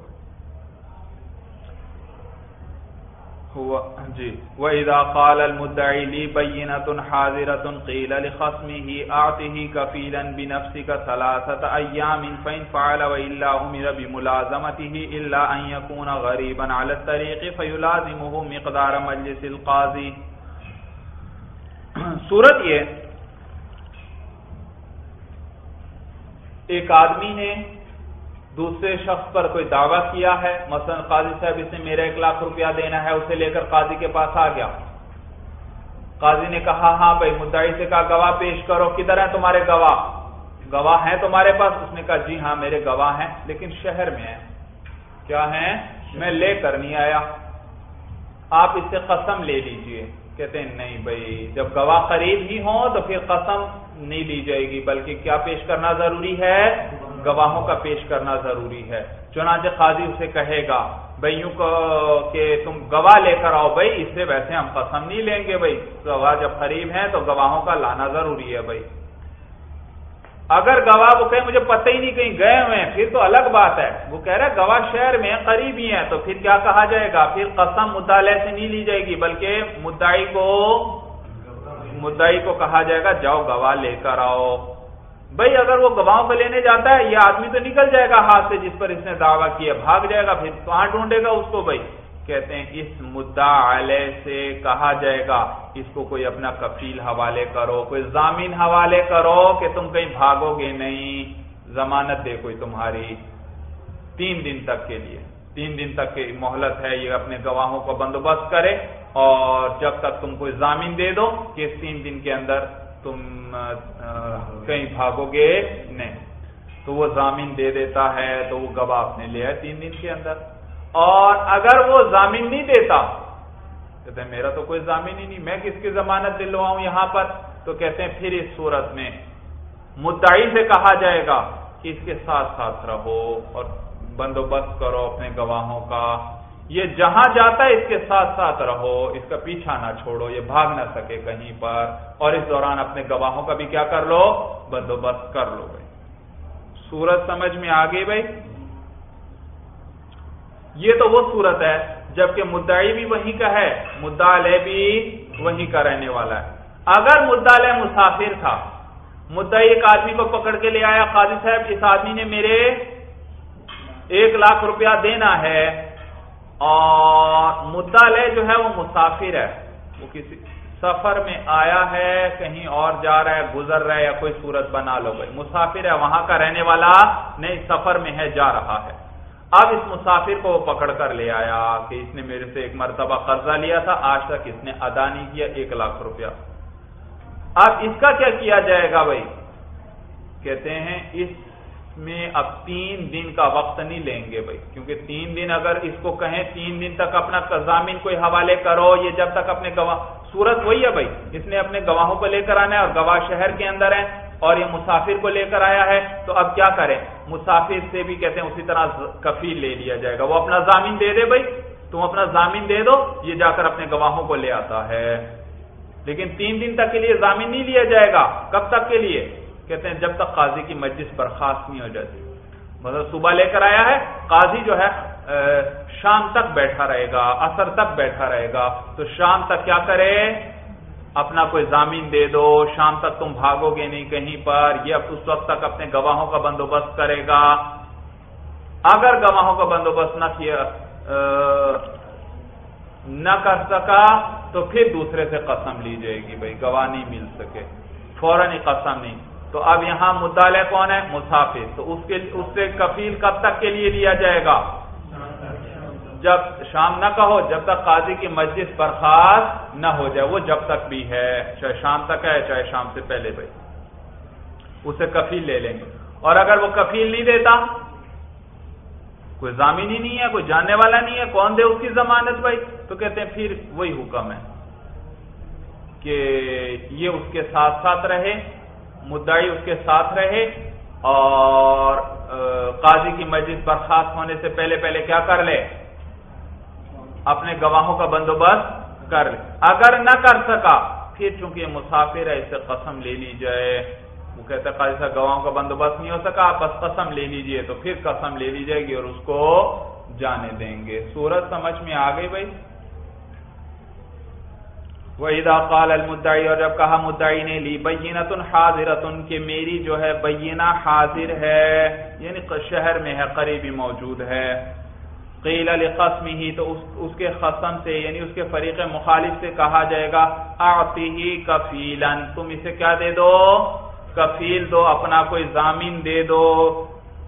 جی وَإِذَا قَالَ الْمُدَّعِ لِي بَيِّنَةٌ حَاضِرَةٌ قِيلَ لِخَصْمِهِ أَعْطِهِ كَفِيلًا بِنَفْسِكَ ثَلَاثَةَ أَيَّامٍ فَإِنْ فَعَلَ وَإِلَّا أُمِرَ بِمُلَازَمَتِهِ إِلَّا أَنْ يَكُونَ غَرِيبًا عَلَى الطَّرِيقِ فَيُلَازِمُهُ مِقْدَارَ مَجْلِسِ الْقَاضِي۔ [CLEARS THROAT] صورت یہ ایک آدمی نے دوسرے شخص پر کوئی دعویٰ کیا ہے، مثلا قاضی صاحب اس نے میرا ایک لاکھ روپیہ دینا ہے، اسے لے کر قاضی کے پاس آ گیا۔ قاضی نے کہا ہاں بھائی، مدعی سے کہا، گواہ پیش کرو، کدھر ہیں تمہارے گواہ؟ گواہ ہیں تمہارے پاس؟ اس نے کہا جی ہاں میرے گواہ ہیں، لیکن شہر میں ہیں۔ کیا ہیں؟ میں لے کر نہیں آیا۔ آپ اس سے قسم لے لیجیے۔ کہتے ہیں، نہیں بھائی، جب گواہ قریب ہی ہوں تو پھر قسم نہیں لی جائے گی، بلکہ کیا پیش کرنا ضروری ہے؟ گواہوں کا پیش کرنا ضروری ہے۔ چنانچہ قاضی اسے کہے گا، بھائی، یوں کہ تم گواہ لے کر آؤ، بھائی، اس سے ویسے ہم قسم نہیں لیں گے، بھائی، گواہ جب قریب ہیں تو گواہوں کا لانا ضروری ہے، بھائی۔ اگر گواہ وہ کہ مجھے پتہ ہی نہیں کہیں گئے ہوئے ہیں، پھر تو الگ بات ہے۔ وہ کہہ رہا ہے، گواہ شہر میں قریب ہی ہیں، تو پھر کیا کہا جائے گا؟ پھر قسم مطالعے سے نہیں لی جائے گی، بلکہ مدعی کو مدعی کو کہا جائے گا، جاؤ گواہ لے کر آؤ۔ بھائی، اگر وہ گواہوں کو لینے جاتا ہے، یہ آدمی تو نکل جائے گا ہاتھ سے جس پر اس نے دعویٰ کیا، بھاگ جائے گا، پھر کہاں ڈھونڈے گا اس کو بھائی؟ کہتے ہیں، اس مدعا علیہ سے کہا جائے گا، اس کو کوئی اپنا کفیل حوالے کرو، کوئی زامین حوالے کرو کہ تم کہیں بھاگو گے نہیں، ضمانت دے کوئی تمہاری تین دن تک کے لیے۔ تین دن تک کی مہلت ہے، یہ اپنے گواہوں کو بندوبست کرے اور جب تک تم کوئی زامین دے دو کہ اس تین دن کے اندر تم کہیں بھاگو گے نہیں۔ تو وہ زامین دے دیتا ہے، تو وہ گواہ اپنے لے آئے تین دن کے اندر۔ اور اگر وہ زامین نہیں دیتا، کہتے ہیں، میرا تو کوئی زامین ہی نہیں، میں کس کی ضمانت دلواؤں یہاں پر؟ تو کہتے ہیں، پھر اس صورت میں مدعی سے کہا جائے گا کہ اس کے ساتھ ساتھ رہو اور بندوبست کرو اپنے گواہوں کا۔ یہ جہاں جاتا ہے، اس کے ساتھ ساتھ رہو، اس کا پیچھا نہ چھوڑو، یہ بھاگ نہ سکے کہیں پر۔ اور اس دوران اپنے گواہوں کا بھی کیا کر لو؟ بندوبست کر لو بھائی۔ سورج سمجھ میں آ گئی بھائی؟ یہ تو وہ صورت ہے جبکہ مدعی بھی وہیں کا ہے مدعا بھی وہیں کا رہنے والا ہے۔ اگر مدعا مسافر تھا، مدعی ایک آدمی کو پکڑ کے لے آیا، قاضی صاحب، اس آدمی نے میرے ایک لاکھ روپیہ دینا ہے اور مدعا جو ہے وہ مسافر ہے۔ وہ کسی سفر میں آیا ہے، کہیں اور جا رہا ہے، گزر رہا ہے یا کوئی صورت بنا لو بھائی۔ مسافر ہے، وہاں کا رہنے والا نہیں، سفر میں ہے، جا رہا ہے۔ اب اس مسافر کو وہ پکڑ کر لے آیا کہ اس نے میرے سے ایک مرتبہ قرضہ لیا تھا، آج تک اس نے ادا نہیں کیا، ایک لاکھ روپیہ۔ اب اس کا کیا کیا جائے گا بھائی؟ کہتے ہیں اس میں اب تین دن کا وقت نہیں لیں گے بھائی، کیونکہ تین دن اگر اس کو کہیں تین دن تک اپنا قزامین کوئی حوالے کرو، یہ جب تک اپنے گواہ صورت وہی ہے بھائی، اس نے اپنے گواہوں کو لے کر آنا ہے اور گواہ شہر کے اندر ہے اور یہ مسافر کو لے کر آیا ہے، تو اب کیا کریں؟ مسافر سے بھی کہتے ہیں اسی طرح کفیل لے لیا جائے گا۔ وہ اپنا زامین دے دے بھائی، تم اپنا زامین دے دو، یہ جا کر اپنے گواہوں کو لے آتا ہے۔ لیکن تین دن تک کے لیے زامین نہیں لیا جائے گا۔ کب تک کے لیے؟ کہتے ہیں جب تک قاضی کی مجلس برخاست نہیں ہو جاتی۔ مطلب صبح لے کر آیا ہے، قاضی جو ہے شام تک بیٹھا رہے گا اثر تک بیٹھا رہے گا۔ تو شام تک کیا کرے؟ اپنا کوئی زامین دے دو، شام تک تم بھاگو گے نہیں کہیں پر، یہ اس وقت تک اپنے گواہوں کا بندوبست کرے گا۔ اگر گواہوں کا بندوبست نہ کیا نہ کر سکا، تو پھر دوسرے سے قسم لی جائے گی بھائی، گواہ نہیں مل سکے، فوراً ہی قسم نہیں۔ تو اب یہاں مطالعہ کون ہے؟ مسافر۔ تو اس کے، اس سے کفیل کب تک کے لیے لیا جائے گا؟ جب شام نہ کہو، جب تک قاضی کی مسجد برخاست نہ ہو جائے، وہ جب تک بھی ہے، چاہے شام تک ہے، چاہے شام سے پہلے بھائی۔ اسے کفیل لے لیں گے۔ اور اگر وہ کفیل نہیں دیتا، کوئی زامین ہی نہیں ہے، کوئی جاننے والا نہیں ہے، کون دے اس کی ضمانت بھائی؟ تو کہتے ہیں، پھر وہی حکم ہے کہ یہ اس کے ساتھ ساتھ رہے، مدعی اس کے ساتھ رہے، اور قاضی کی مسجد برخاست ہونے سے پہلے پہلے کیا کر لے؟ اپنے گواہوں کا بندوبست کر لے۔ اگر نہ کر سکا، پھر چونکہ یہ مسافر ہے، اسے قسم لے لی جائے وہ کہتا ہے، قاضی صاحب، گواہوں کا بندوبست نہیں ہو سکا، آپ بس قسم لے لیجیے، تو پھر قسم لے لی جائے گی اور اس کو جانے دیں گے۔ سورج سمجھ میں آ گئی بھائی؟ وہ ادا قال المدعی اور جب کہا، مدعی نے لی بینت حاضرت کہ میری جو ہے بینہ حاضر ہے یعنی شہر میں ہے، قریبی موجود ہے۔ قیل لقسم ہی تو اس, اس کے قسم سے یعنی اس کے فریق مخالف سے کہا جائے گا آتی کفیلن تم اسے کیا دے دو؟ کفیل دو اپنا کوئی ضامین دے دو۔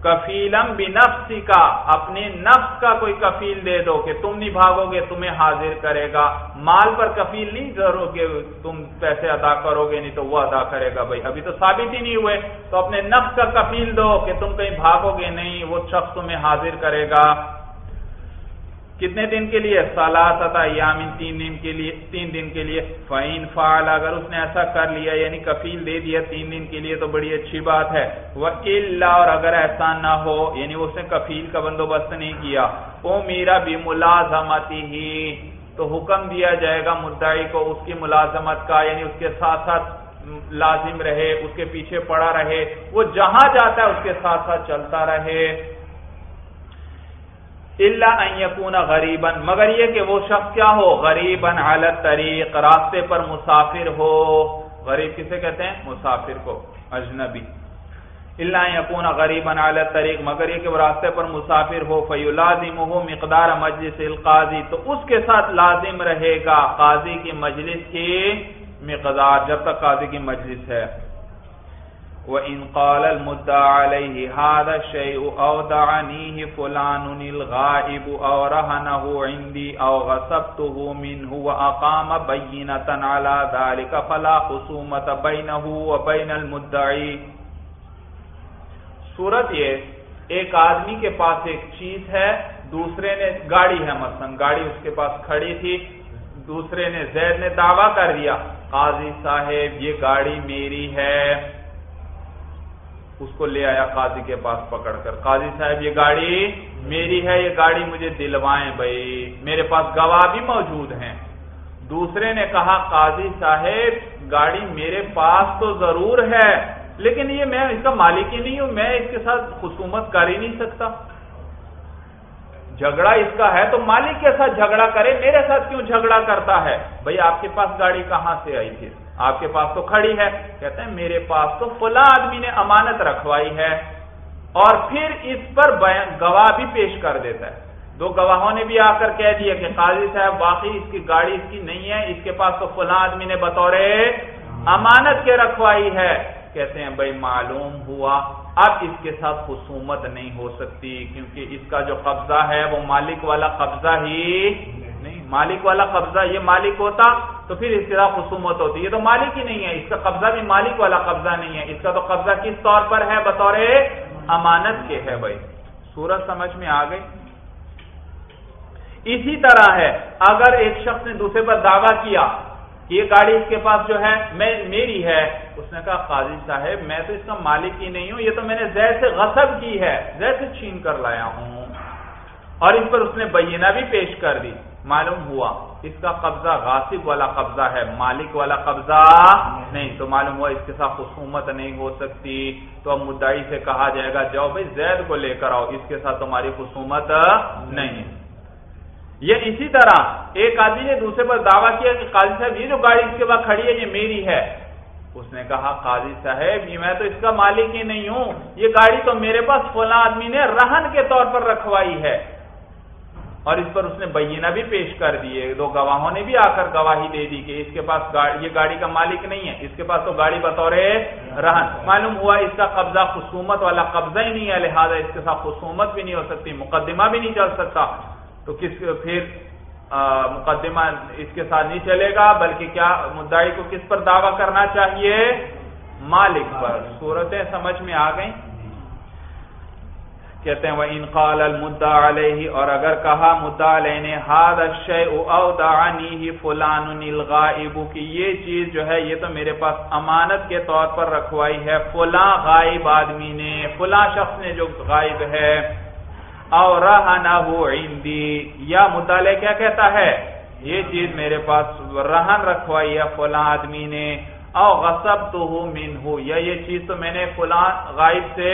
کفیلم بنفسی کا اپنے نفس کا کوئی کفیل دے دو کہ تم نہیں بھاگو گے تمہیں حاضر کرے گا۔ مال پر کفیل نہیں کرو گے تم پیسے ادا کرو گے نہیں تو وہ ادا کرے گا۔ بھائی ابھی تو ثابت ہی نہیں ہوئے۔ تو اپنے نفس کا کفیل دو کہ تم کہیں بھاگو گے نہیں وہ شخص تمہیں حاضر کرے گا۔ کتنے دن کے لیے؟ سالات یامن تین دن کے لیے، تین دن کے لیے۔ فائن فعال اگر اس نے ایسا کر لیا یعنی کفیل دے دیا تین دن کے لیے، تو بڑی اچھی بات ہے۔ وہ اور اگر ایسا نہ ہو یعنی اس نے کفیل کا بندوبست نہیں کیا۔ وہ میرا بھی ملازمتی ہی تو حکم دیا جائے گا مدعی کو اس کی ملازمت کا یعنی اس کے ساتھ ساتھ لازم رہے، اس کے پیچھے پڑا رہے۔ وہ جہاں جاتا ہے، اس کے ساتھ ساتھ چلتا رہے۔ اللہ یقون غریبن مگر یہ کہ وہ شخص کیا ہو؟ غریبن حالت طریق راستے پر مسافر ہو۔ غریب کسے کہتے ہیں؟ مسافر کو، اجنبی۔ اللہ یقون غریبن حالت طریق مگر یہ کہ وہ راستے پر مسافر ہو۔ فی لازم ہو مقدار مجلس القاضی، تو اس کے ساتھ لازم رہے گا قاضی کی مجلس کی مقدار، جب تک قاضی کی مجلس ہے۔ وَإِن قَالَ الْمُدَّى عَلَيْهِ هَذَا الشَّيْءُ أَوْ دَعَنِيهِ فُلَانٌ الْغَائِبُ أَوْ رَهَنَهُ عِنْدِي أَوْ غَصَبْتُهُ مِنْهُ وَأَقَامَ بَيِّنَةً عَلَى ذَلِكَ فَلَا خُصُومَةَ بَيْنَهُ وَبَيْنَ الْمُدَّعِي صورت یہ ایک آدمی کے پاس ایک چیز ہے، دوسرے نے گاڑی ہے مثلا، گاڑی اس کے پاس کھڑی تھی، دوسرے نے زید نے دعویٰ کر دیا، قاضی صاحب، یہ گاڑی میری ہے۔ اس کو لے آیا قاضی کے پاس پکڑ کر۔ قاضی صاحب، یہ گاڑی میری ہے، یہ گاڑی مجھے دلوائیں بھائی۔ میرے پاس گواہ بھی موجود ہیں۔ دوسرے نے کہا، قاضی صاحب، گاڑی میرے پاس تو ضرور ہے، لیکن یہ میں اس کا مالک ہی نہیں ہوں، میں اس کے ساتھ خصومت کر ہی نہیں سکتا۔ جھگڑا اس کا ہے تو مالک کے ساتھ جھگڑا کرے، میرے ساتھ کیوں جھگڑا کرتا ہے؟ بھائی، آپ کے پاس گاڑی کہاں سے آئی تھی آپ کے پاس تو کھڑی ہے۔ کہتے ہیں، میرے پاس تو فلاں آدمی نے امانت رکھوائی ہے۔ اور پھر اس پر گواہ بھی پیش کر دیتا ہے۔ دو گواہوں نے بھی آ کر کہہ دیا کہ قاضی صاحب، واقعی اس کی گاڑی اس کی نہیں ہے، اس کے پاس تو فلاں آدمی نے بطور امانت کے رکھوائی ہے۔ کہتے ہیں، بھائی معلوم ہوا۔ اب اس کے ساتھ خصومت نہیں ہو سکتی، کیونکہ اس کا جو قبضہ ہے، وہ مالک والا قبضہ ہی مالک والا قبضہ یہ مالک ہوتا تو پھر اس طرح خصومت ہوتی، یہ تو مالک ہی نہیں ہے، اس کا قبضہ بھی مالک والا قبضہ نہیں ہے، اس کا تو قبضہ کس طور پر ہے؟ بطور امانت کے ہے بھائی۔ سورج سمجھ میں آ گئی؟ اسی طرح ہے، اگر ایک شخص نے دوسرے پر دعویٰ کیا کہ یہ گاڑی اس کے پاس جو ہے، میں، میری ہے، اس نے کہا، قاضی صاحب، میں تو اس کا مالک ہی نہیں ہوں، یہ تو میں نے زیر سے غصب کی ہے زیر سے چھین کر لایا ہوں۔ اور اس پر اس نے بینہ بھی پیش کر دی۔ معلوم ہوا اس کا قبضہ غاصب والا قبضہ ہے، مالک والا قبضہ نہیں۔ تو معلوم ہوا اس کے ساتھ خصومت نہیں ہو سکتی۔ تو اب مدعی سے کہا جائے گا، جاؤ بھائی زید کو لے کر آؤ، اس کے ساتھ تمہاری خصومت نہیں یہ اسی طرح ایک آدمی نے دوسرے پر دعویٰ کیا کہ قاضی صاحب، یہ جو گاڑی اس کے بعد کھڑی ہے، یہ میری ہے۔ اس نے کہا، قاضی صاحب، یہ میں تو اس کا مالک ہی نہیں ہوں۔ یہ گاڑی تو میرے پاس فلاں آدمی نے رہن کے طور پر رکھوائی ہے۔ اور اس پر اس نے بینہ بھی پیش کر دیے۔ دو گواہوں نے بھی آ کر گواہی دے دی کہ اس کے پاس یہ گاڑی کا مالک نہیں ہے۔ اس کے پاس تو گاڑی بطور رہن۔ معلوم ہوا اس کا قبضہ خصومت والا قبضہ ہی نہیں ہے، لہٰذا اس کے ساتھ خصومت بھی نہیں ہو سکتی، مقدمہ بھی نہیں چل سکتا۔ تو کس پھر مقدمہ اس کے ساتھ نہیں چلے گا، بلکہ کیا مدعی کو کس پر دعویٰ کرنا چاہیے؟ مالک پر۔ صورتیں سمجھ میں آ گئیں؟ کہتے ہیں وہ انقال المدا علیہ اور اگر کہا مدا علیہ نے ہاد اشے فلان الغائب کی یہ چیز جو ہے، یہ تو میرے پاس امانت کے طور پر رکھوائی ہے، فلاں غائب آدمی نے، فلاں شخص نے جو غائب ہے اور رہنا عندی یا مطالعہ کیا کہتا ہے، یہ چیز میرے پاس رہن رکھوائی ہے، فلاں آدمی نے او غصب تو ہوں یا یہ چیز تو میں نے فلاں غائب سے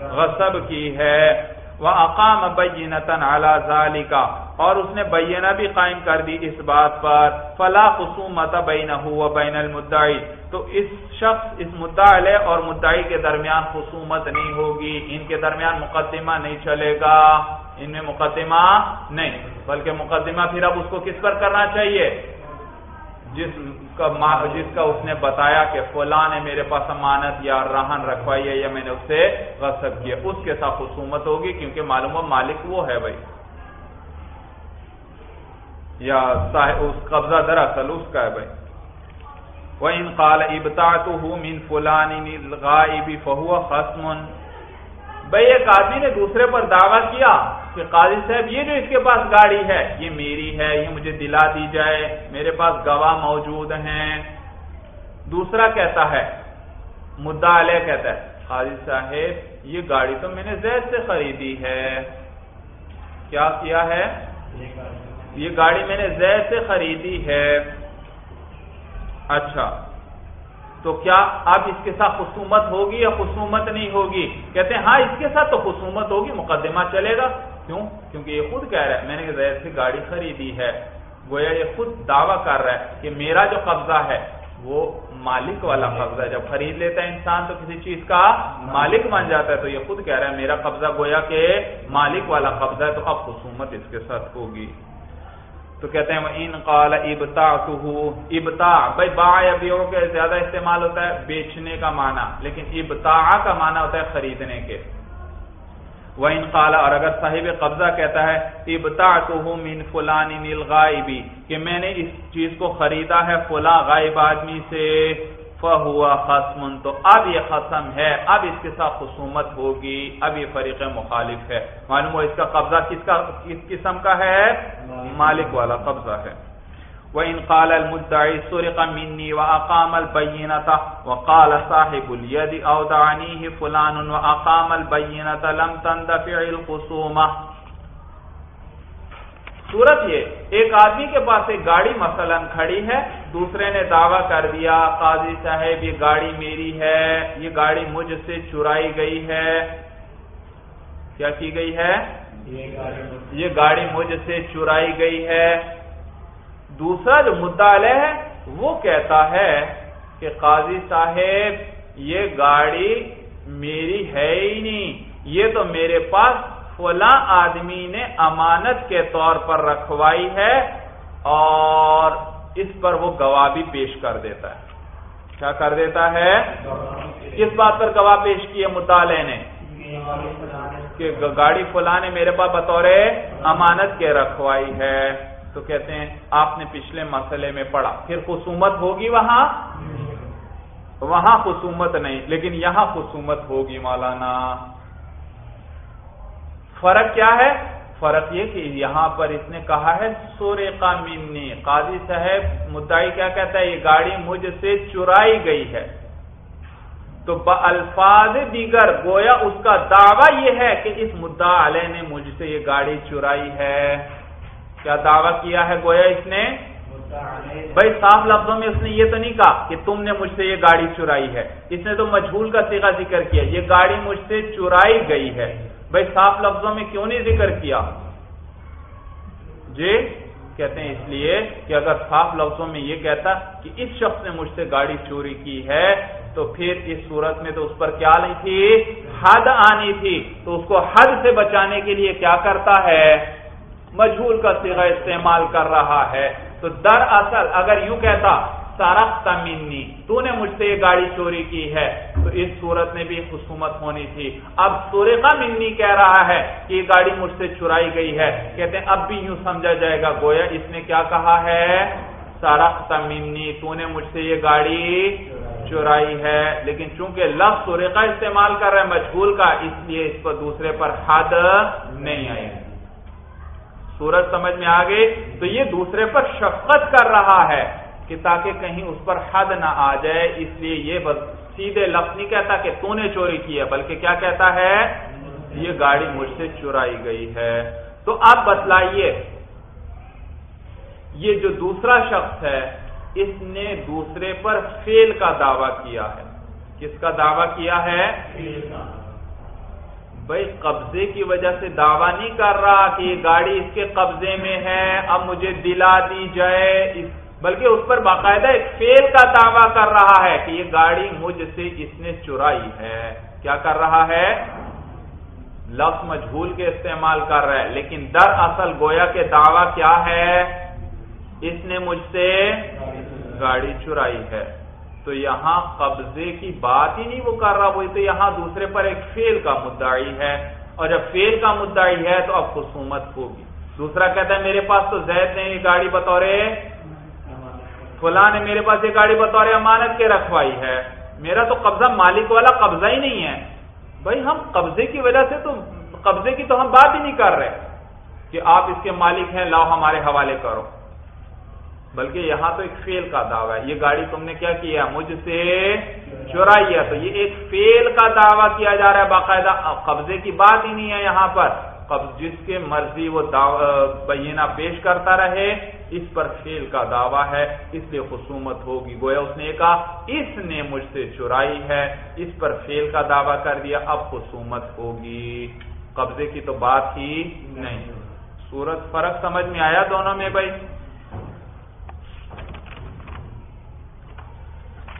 غصب کی ہے۔ وہ اقام بینتن اعلی ذالی کا اور اس نے بینہ بھی قائم کر دی اس بات پر۔ فلا خصومت بینہ و بین المدعی تو اس شخص، اس مدعا علیہ اور مدعی کے درمیان خصومت نہیں ہوگی۔ ان کے درمیان مقدمہ نہیں چلے گا۔ ان میں مقدمہ نہیں، بلکہ مقدمہ پھر اب اس کو کس پر کرنا چاہیے؟ جس کا جس کا اس نے بتایا کہ فلاں نے میرے پاس امانت یا رہن رکھوائی ہے یا میں نے اس سے غصب کیا، اس کے ساتھ خصومت ہوگی کیونکہ معلوم ہو مالک وہ ہے بھائی۔ یا اس قبضہ دراصل اس کا ہے بھائی۔ وہ ان قال ابتا تو من فلانی فہو خسمن بھائی، ایک آدمی نے دوسرے پر دعویٰ کیا کہ قاضی صاحب، یہ جو اس کے پاس گاڑی ہے، یہ میری ہے، یہ مجھے دلا دی جائے، میرے پاس گواہ موجود ہیں۔ دوسرا کہتا ہے، مدعا علیہ کہتا ہے، قاضی صاحب، یہ گاڑی تو میں نے زید سے خریدی ہے۔ کیا کیا ہے؟ یہ گاڑی میں نے زید سے خریدی ہے۔ اچھا۔ تو کیا اب اس کے ساتھ خصومت ہوگی یا خصومت نہیں ہوگی؟ کہتے ہیں ہاں اس کے ساتھ تو خصومت ہوگی، مقدمہ چلے گا۔ کیوں؟ کیونکہ یہ خود کہہ رہا ہے، میں نے زید سے گاڑی خریدی ہے۔ گویا یہ خود دعویٰ کر رہا ہے کہ میرا جو قبضہ ہے، وہ مالک والا قبضہ ہے۔ جب خرید لیتا ہے انسان تو کسی چیز کا مالک بن جاتا ہے، تو یہ خود کہہ رہا ہے، میرا قبضہ گویا کہ مالک والا قبضہ ہے، تو اب خصومت اس کے ساتھ ہوگی۔ تو کہتے ہیں ان قال ابتا ابتا بھائی با یا بیو کے زیادہ استعمال ہوتا ہے بیچنے کا معنی، لیکن ابتا کا معنی ہوتا ہے خریدنے کے۔ وہ ان قال، اور اگر صاحب قبضہ کہتا ہے ابتا من فلان الغائبی کہ میں نے اس چیز کو خریدا ہے فلاں غائب آدمی سے۔ فہوا خسم تو اب یہ خسم ہے اب اس کے ساتھ خصومت ہوگی اب یہ فریق مخالف ہے۔ معلوم ہو اس کا قبضہ کس کا کس قسم کا ہے؟ مالک۔ والا قبضہ ہے۔ وہ انقال المدعی سرق منی و اقام البینتا وقال صاحب الید اودعنیه فلان و اقام البینتا لم تندفع القصومہ صورت یہ، ایک آدمی کے پاس ایک گاڑی مثلا کھڑی ہے، دوسرے نے دعویٰ کر دیا، قاضی صاحب، یہ گاڑی میری ہے، یہ گاڑی مجھ سے چرائی گئی ہے۔ کیا کی گئی ہے؟ یہ گاڑی مجھ سے چرائی گئی ہے۔ دوسرا جو مدعا ہے، وہ کہتا ہے کہ قاضی صاحب، یہ گاڑی میری ہے ہی نہیں، یہ تو میرے پاس فلاں آدمی نے امانت کے طور پر رکھوائی ہے اور اس پر وہ گواہ بھی پیش کر دیتا ہے۔ کیا کر دیتا ہے؟ کس بات پر گواہ پیش کیے؟ مطالعے نے۔ کہ گاڑی فلاں نے میرے پاس بطور امانت کے رکھوائی ہے۔ تو کہتے ہیں، آپ نے پچھلے مسئلے میں پڑھا۔ پھر خصومت ہوگی وہاں؟ وہاں خصومت نہیں، لیکن یہاں خصومت ہوگی مولانا۔ فرق کیا ہے؟ فرق یہ کہ یہاں پر اس نے کہا ہے سورے کا منی قاضی صاحب مدعی کیا کہتا ہے یہ گاڑی مجھ سے چرائی گئی ہے۔ تو الفاظ دیگر گویا اس کا دعویٰ یہ ہے کہ اس مدعا علیہ نے مجھ سے یہ گاڑی چرائی ہے۔ کیا دعویٰ کیا ہے گویا اس نے؟ بھائی صاف لفظوں میں اس نے یہ تو نہیں کہا کہ تم نے مجھ سے یہ گاڑی چرائی ہے۔ اس نے تو مجھول کا سیگا ذکر کیا یہ گاڑی مجھ سے چرائی گئی ہے۔ بھائی صاف لفظوں میں کیوں نہیں ذکر کیا؟ جی کہتے ہیں اس لیے کہ اگر صاف لفظوں میں یہ کہتا کہ اس شخص نے مجھ سے گاڑی چوری کی ہے، تو پھر اس صورت میں تو اس پر کیا نہیں تھی؟ حد آنی تھی۔ تو اس کو حد سے بچانے کے لیے کیا کرتا ہے؟ مجھول کا سیگا استعمال کر رہا ہے۔ تو دراصل اگر یوں کہتا منی، تو نے مجھ سے یہ گاڑی چوری کی ہے۔ تو اس صورت میں بھی خصومت ہونی تھی۔ اب سورقہ منی کہہ رہا ہے کہ یہ گاڑی مجھ سے چرائی گئی ہے۔ کہتے ہیں، اب بھی یوں سمجھا جائے گا۔ گویا اس نے کیا کہا ہے؟ سارخ منی، تو نے مجھ سے یہ گاڑی چرائی ہے۔ لیکن چونکہ لفظ سورقہ استعمال کر رہے مجھول کا، اس لیے اس پر دوسرے پر حد نہیں آئی۔ سورج سمجھ میں آ گئی تو یہ دوسرے پر شفقت کر رہا ہے۔ کہ تاکہ کہیں اس پر حد نہ آ جائے، اس لیے یہ بس سیدھے لفظ نہیں کہتا کہ تو نے چوری کی ہے، بلکہ کیا کہتا ہے؟ یہ گاڑی مجھ سے چرائی گئی ہے۔ تو آپ بتلائیے، یہ جو دوسرا شخص ہے، اس نے دوسرے پر فیل کا دعویٰ کیا ہے۔ کس کا دعویٰ کیا ہے؟ بھائی قبضے کی وجہ سے دعویٰ نہیں کر رہا کہ یہ گاڑی اس کے قبضے میں ہے، اب مجھے دلا دی جائے، اس بلکہ اس پر باقاعدہ ایک فیل کا دعویٰ کر رہا ہے کہ یہ گاڑی مجھ سے اس نے چرائی ہے۔ کیا کر رہا ہے؟ لفظ مجھول کے استعمال کر رہا ہے، لیکن در اصل گویا کے دعویٰ کیا ہے؟ اس نے مجھ سے گاڑی چرائی ہے۔ تو یہاں قبضے کی بات ہی نہیں وہ کر رہا وہی تو یہاں دوسرے پر ایک فیل کا مدعی ہے۔ اور جب فیل کا مدعی ہے تو اب خصومت ہوگی۔ دوسرا کہتا ہے، میرے پاس تو زید نے یہ گاڑی بطور فلاں نے میرے پاس یہ گاڑی بطور امانت کے رکھوائی ہے۔ میرا تو قبضہ مالک والا قبضہ ہی نہیں ہے۔ بھائی ہم قبضے کی وجہ سے تو قبضے کی تو ہم بات ہی نہیں کر رہے کہ آپ اس کے مالک ہیں، لاؤ ہمارے حوالے کرو۔ بلکہ یہاں تو ایک فیل کا دعویٰ ہے۔ یہ گاڑی تم نے کیا کیا؟ مجھ سے چورائی ہے۔ تو یہ ایک فیل کا دعویٰ کیا جا رہا ہے باقاعدہ۔ قبضے کی بات ہی نہیں ہے یہاں پر۔ جس کے مرضی وہ بینہ پیش کرتا رہے۔ اس پر فیل کا دعویٰ ہے، اس لیے خصومت ہوگی۔ گویا اس نے کہا، اس نے مجھ سے چرائی ہے، اس پر فیل کا دعویٰ کر دیا، اب خصومت ہوگی۔ قبضے کی تو بات ہی نہیں۔ صورت فرق سمجھ میں آیا دونوں میں بھائی؟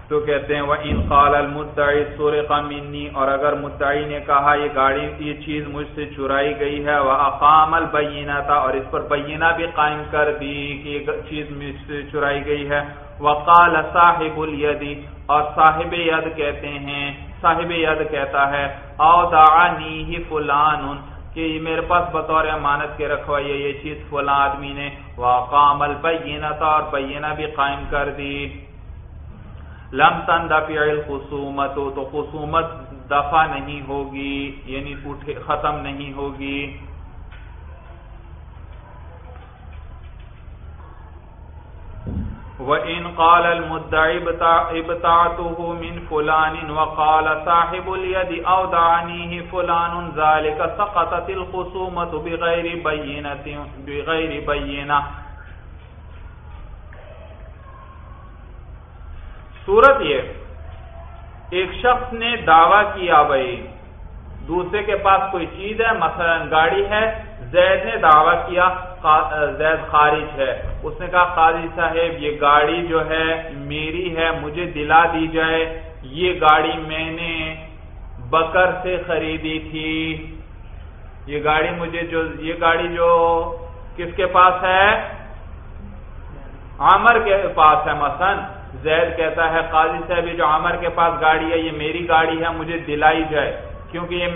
تو کہتے ہیں وہ انقال المدعی سور منی اور اگر مدعی نے کہا، یہ گاڑی، یہ چیز مجھ سے چرائی گئی ہے وہ اقام البینہ تھا اور اس پر بینہ بھی قائم کر دی کہ یہ چیز مجھ سے چرائی گئی ہے، وقال صاحب الیدی اور صاحب ید کہتے ہیں، صاحب ید کہتا ہے او دعنی فلان کہ میرے پاس بطور امانت کے رکھوائی ہے، یہ چیز فلاں آدمی نے وقام البینہ تھا اور بینہ بھی قائم کر دی۔ لم تن دفع الخصومت تو خصومت دفع نہیں ہوگی یعنی ختم نہیں ہوگی۔ وَإِن قَالَ الْمُدَّعِ ابْتَعْتُهُ مِنْ فُلَانٍ وَقَالَ صَاحِبُ الْيَدِ أَوْدَعَنِيهِ فُلَانٌ، ذَلِكَ سَقَطَتِ الْخُصُومَةُ بِغَيْرِ بَيِّنَةٍ بِغَيْرِ بَيِّنَةٍ۔ صورت یہ ایک شخص نے دعویٰ کیا بھائی دوسرے کے پاس کوئی چیز ہے، مثلا گاڑی ہے، زید نے دعویٰ کیا زید خارج ہے۔ اس نے کہا، قاضی صاحب، یہ گاڑی جو ہے، میری ہے، مجھے دلا دی جائے۔ یہ گاڑی میں نے بکر سے خریدی تھی۔ یہ گاڑی مجھے جو، یہ گاڑی جو کس کے پاس ہے؟ عامر کے پاس ہے، مثلا۔ زید کہتا ہے، قاضی صاحب، یہ جو عمر کے پاس گاڑی ہے، یہ میری گاڑی ہے، مجھے دلائی جائے۔ کیونکہ یہ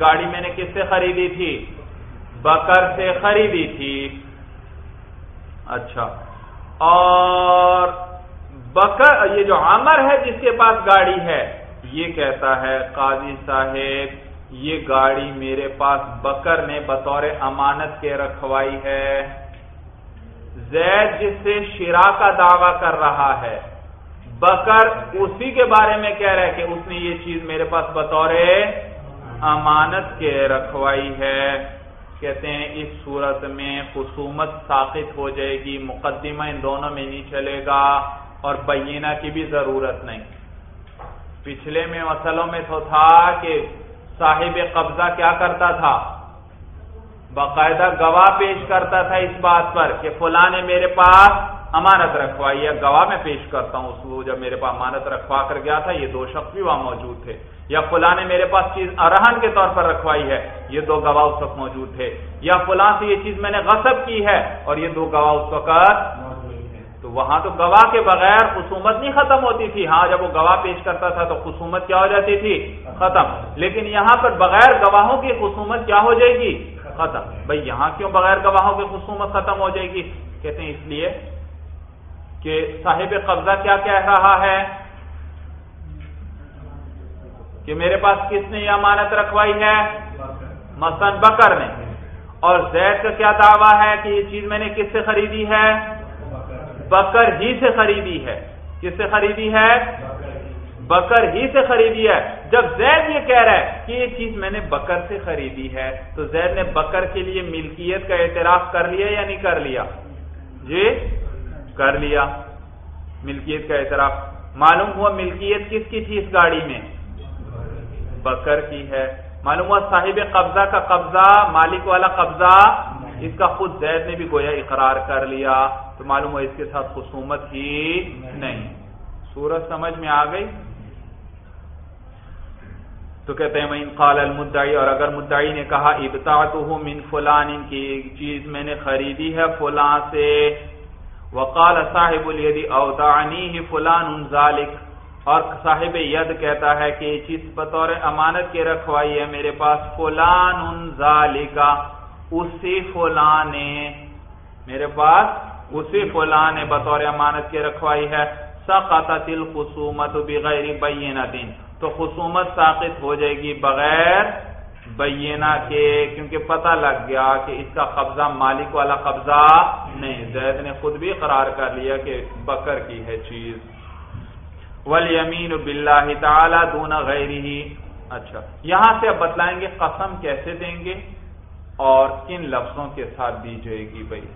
گاڑی میں نے کس سے خریدی تھی؟ بکر سے خریدی تھی۔ اچھا۔ اور بکر، یہ جو عمر ہے، جس کے پاس گاڑی ہے، یہ کہتا ہے، قاضی صاحب، یہ گاڑی میرے پاس بکر نے بطور امانت کے رکھوائی ہے۔ زید جس سے شرا کا دعوی کر رہا ہے بکر اسی کے بارے میں کہہ رہا ہے کہ اس نے یہ چیز میرے پاس بطور امانت کے رکھوائی ہے۔ کہتے ہیں اس صورت میں خصومت ساقط ہو جائے گی، مقدمہ ان دونوں میں نہیں چلے گا اور بینہ کی بھی ضرورت نہیں۔ پچھلے میں مسئلوں میں تو تھا کہ صاحب قبضہ کیا کرتا تھا؟ باقاعدہ گواہ پیش کرتا تھا اس بات پر کہ فلاں نے میرے پاس امانت رکھوائی ہے گواہ میں پیش کرتا ہوں اس کو، جب میرے پاس امانت رکھوا کر گیا تھا، یہ دو شخص بھی وہاں موجود تھے. یا فلاں نے میرے پاس چیز ارہن کے طور پر رکھوائی ہے، یہ دو گواہ اس وقت موجود تھے. یا فلاں سے یہ چیز میں نے غصب کی ہے اور یہ دو گواہ اس وقت تو وہاں تو گواہ کے بغیر خصومت نہیں ختم ہوتی تھی. ہاں جب وہ گواہ پیش کرتا تھا تو خصومت کیا ہو جاتی تھی؟ ختم. لیکن یہاں پر بغیر گواہوں کی خصومت کیا ہو جائے گی؟ ختم. بھائی، یہاں کیوں بغیر گواہوں کی خصومت ختم ہو جائے گی؟ کہتے ہیں اس لیے کہ صاحب قبضہ کیا کہہ رہا ہے؟ کہ میرے پاس کس نے یہ امانت رکھوائی ہے؟ مثلا بکر نے۔ اور زید کا کیا دعویٰ ہے کہ یہ چیز میں نے کس سے خریدی ہے؟ بکر ہی سے خریدی ہے۔ کس سے خریدی ہے؟ بکر ہی سے خریدی ہے۔ جب زید یہ کہہ رہا ہے کہ یہ چیز میں نے بکر سے خریدی ہے، تو زید نے بکر کے لیے ملکیت کا اعتراف کر لیا یا نہیں کر لیا؟ جی؟ کر لیا۔ ملکیت کا اعتراف۔ معلوم ہوا ملکیت کس کی تھی اس گاڑی میں؟ بکر کی ہے۔ معلوم ہوا صاحب قبضہ کا قبضہ، مالک والا قبضہ، اس کا خود زید نے بھی گویا اقرار کر لیا۔ تو معلوم ہوا اس کے ساتھ خصومت ہی نہیں۔ سورج سمجھ میں آ گئی۔ تو کہتے ہیں میں قال المدعی اور اگر مدعی نے کہا ابتا تو من فلان ان کی ایک چیز میں نے خریدی ہے فلاں سے وقال صاحب الید اودعنی فلان ذالک اور صاحب ید کہتا ہے کہ یہ چیز بطور امانت کے رکھوائی ہے، میرے پاس فلان ان ذالکا اسی فلاں نے میرے پاس اسی فلاں نے بطور امانت کے رکھوائی ہے۔ سقطت الخصومت بغیر بینت۔ تو خصومت ساقط ہو جائے گی بغیر بینہ کے، کیونکہ پتہ لگ گیا کہ اس کا قبضہ مالک والا قبضہ نہیں، زید نے خود بھی قرار کر لیا کہ بکر کی ہے چیز۔ ولیمین بلّہ تعالی دون غیر ہی اچھا یہاں سے اب بتلائیں گے قسم کیسے دیں گے اور کن لفظوں کے ساتھ دی جائے گی بھائی؟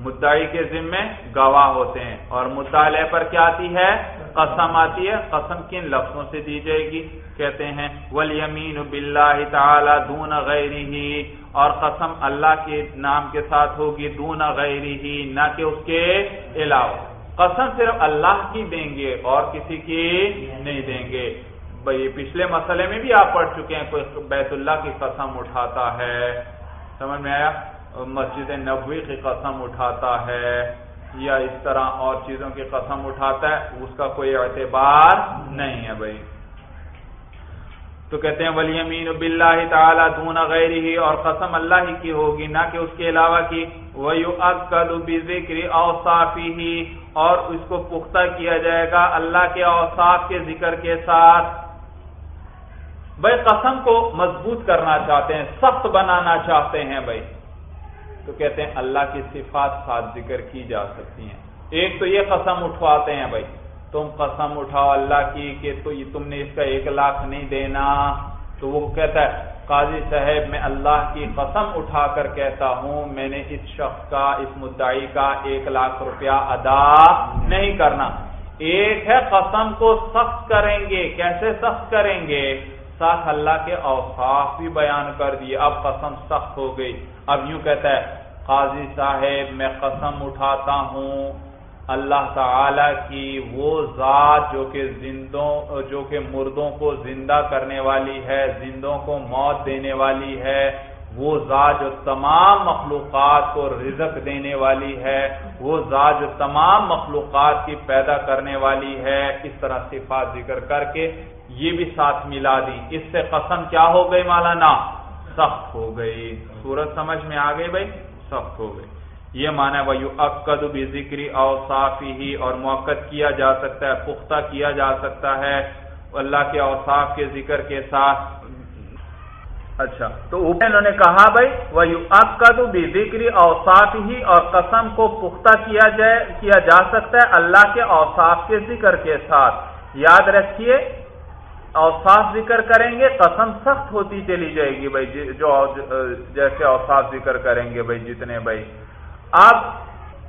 مدعی کے ذمے گواہ ہوتے ہیں۔ اور مطالعے پر کیا آتی ہے؟ قسم آتی ہے۔ قسم کن لفظوں سے دی جائے گی؟ کہتے ہیں ولیمین باللہ تعالی دون غیر اور قسم اللہ کے نام کے ساتھ ہوگی دون غیر نہ کہ اس کے علاوہ۔ قسم صرف اللہ کی دیں گے اور کسی کی نہیں دیں گے۔ بھائی پچھلے مسئلے میں بھی آپ پڑھ چکے ہیں، کوئی بیت اللہ کی قسم اٹھاتا ہے۔ سمجھ میں آیا؟ مسجد نبوی کی قسم اٹھاتا ہے یا اس طرح اور چیزوں کی قسم اٹھاتا ہے، اس کا کوئی اعتبار نہیں ہے بھائی۔ تو کہتے ہیں ولی امین بلّہ تعالیٰ دون غیر ہی اور قسم اللہ ہی کی ہوگی، نہ کہ اس کے علاوہ کی۔ ویو اکد ذکر اوصافی ہی اور اس کو پختہ کیا جائے گا اللہ کے اوصاف کے ذکر کے ساتھ۔ بھائی، قسم کو مضبوط کرنا چاہتے ہیں، سخت بنانا چاہتے ہیں بھائی۔ تو کہتے ہیں اللہ کی صفات ساتھ ذکر کی جا سکتی ہیں۔ ایک تو یہ قسم اٹھواتے ہیں بھائی، تم قسم اٹھاؤ اللہ کی کہ تو تم نے اس کا ایک لاکھ نہیں دینا۔ تو وہ کہتا ہے، قاضی صاحب، میں اللہ کی قسم اٹھا کر کہتا ہوں، میں نے اس شخص کا، اس مدعی کا ایک لاکھ روپیہ ادا نہیں کرنا۔ ایک ہے قسم کو سخت کریں گے، کیسے سخت کریں گے؟ ساتھ اللہ کے اوصاف بھی بیان کر دیے۔ اب قسم سخت ہو گئی۔ اب یوں کہتا ہے، قاضی صاحب، میں قسم اٹھاتا ہوں اللہ تعالی کی وہ ذات جو کہ زندوں، جو کہ مردوں کو زندہ کرنے والی ہے، زندوں کو موت دینے والی ہے، وہ ذات جو تمام مخلوقات کو رزق دینے والی ہے، وہ ذات جو تمام مخلوقات کی پیدا کرنے والی ہے، اس طرح صفات ذکر کر کے یہ بھی ساتھ ملا دی۔ اس سے قسم کیا ہو گئی مولانا؟ سخت ہو گئی۔ سورج سمجھ میں آ گئی بھائی؟ سخت ہو گئی۔ یہ مانا وہ عقد بھی ذکری اوصافی ہی اور موقع کیا جا سکتا ہے، پختہ کیا جا سکتا ہے اللہ کے اوصاف کے ذکر کے ساتھ۔ اچھا تو انہوں نے کہا بھائی وہ عقد بھی ذکری اوصاف ہی اور قسم کو پختہ کیا جائے، کیا جا سکتا ہے اللہ کے اوصاف کے ذکر کے ساتھ۔ یاد رکھیے اوصاف ذکر کریں گے، قسم سخت ہوتی چلی جائے گی بھائی جی، جو جیسے اوصاف ذکر کریں گے بھائی، جتنے بھائی۔ اب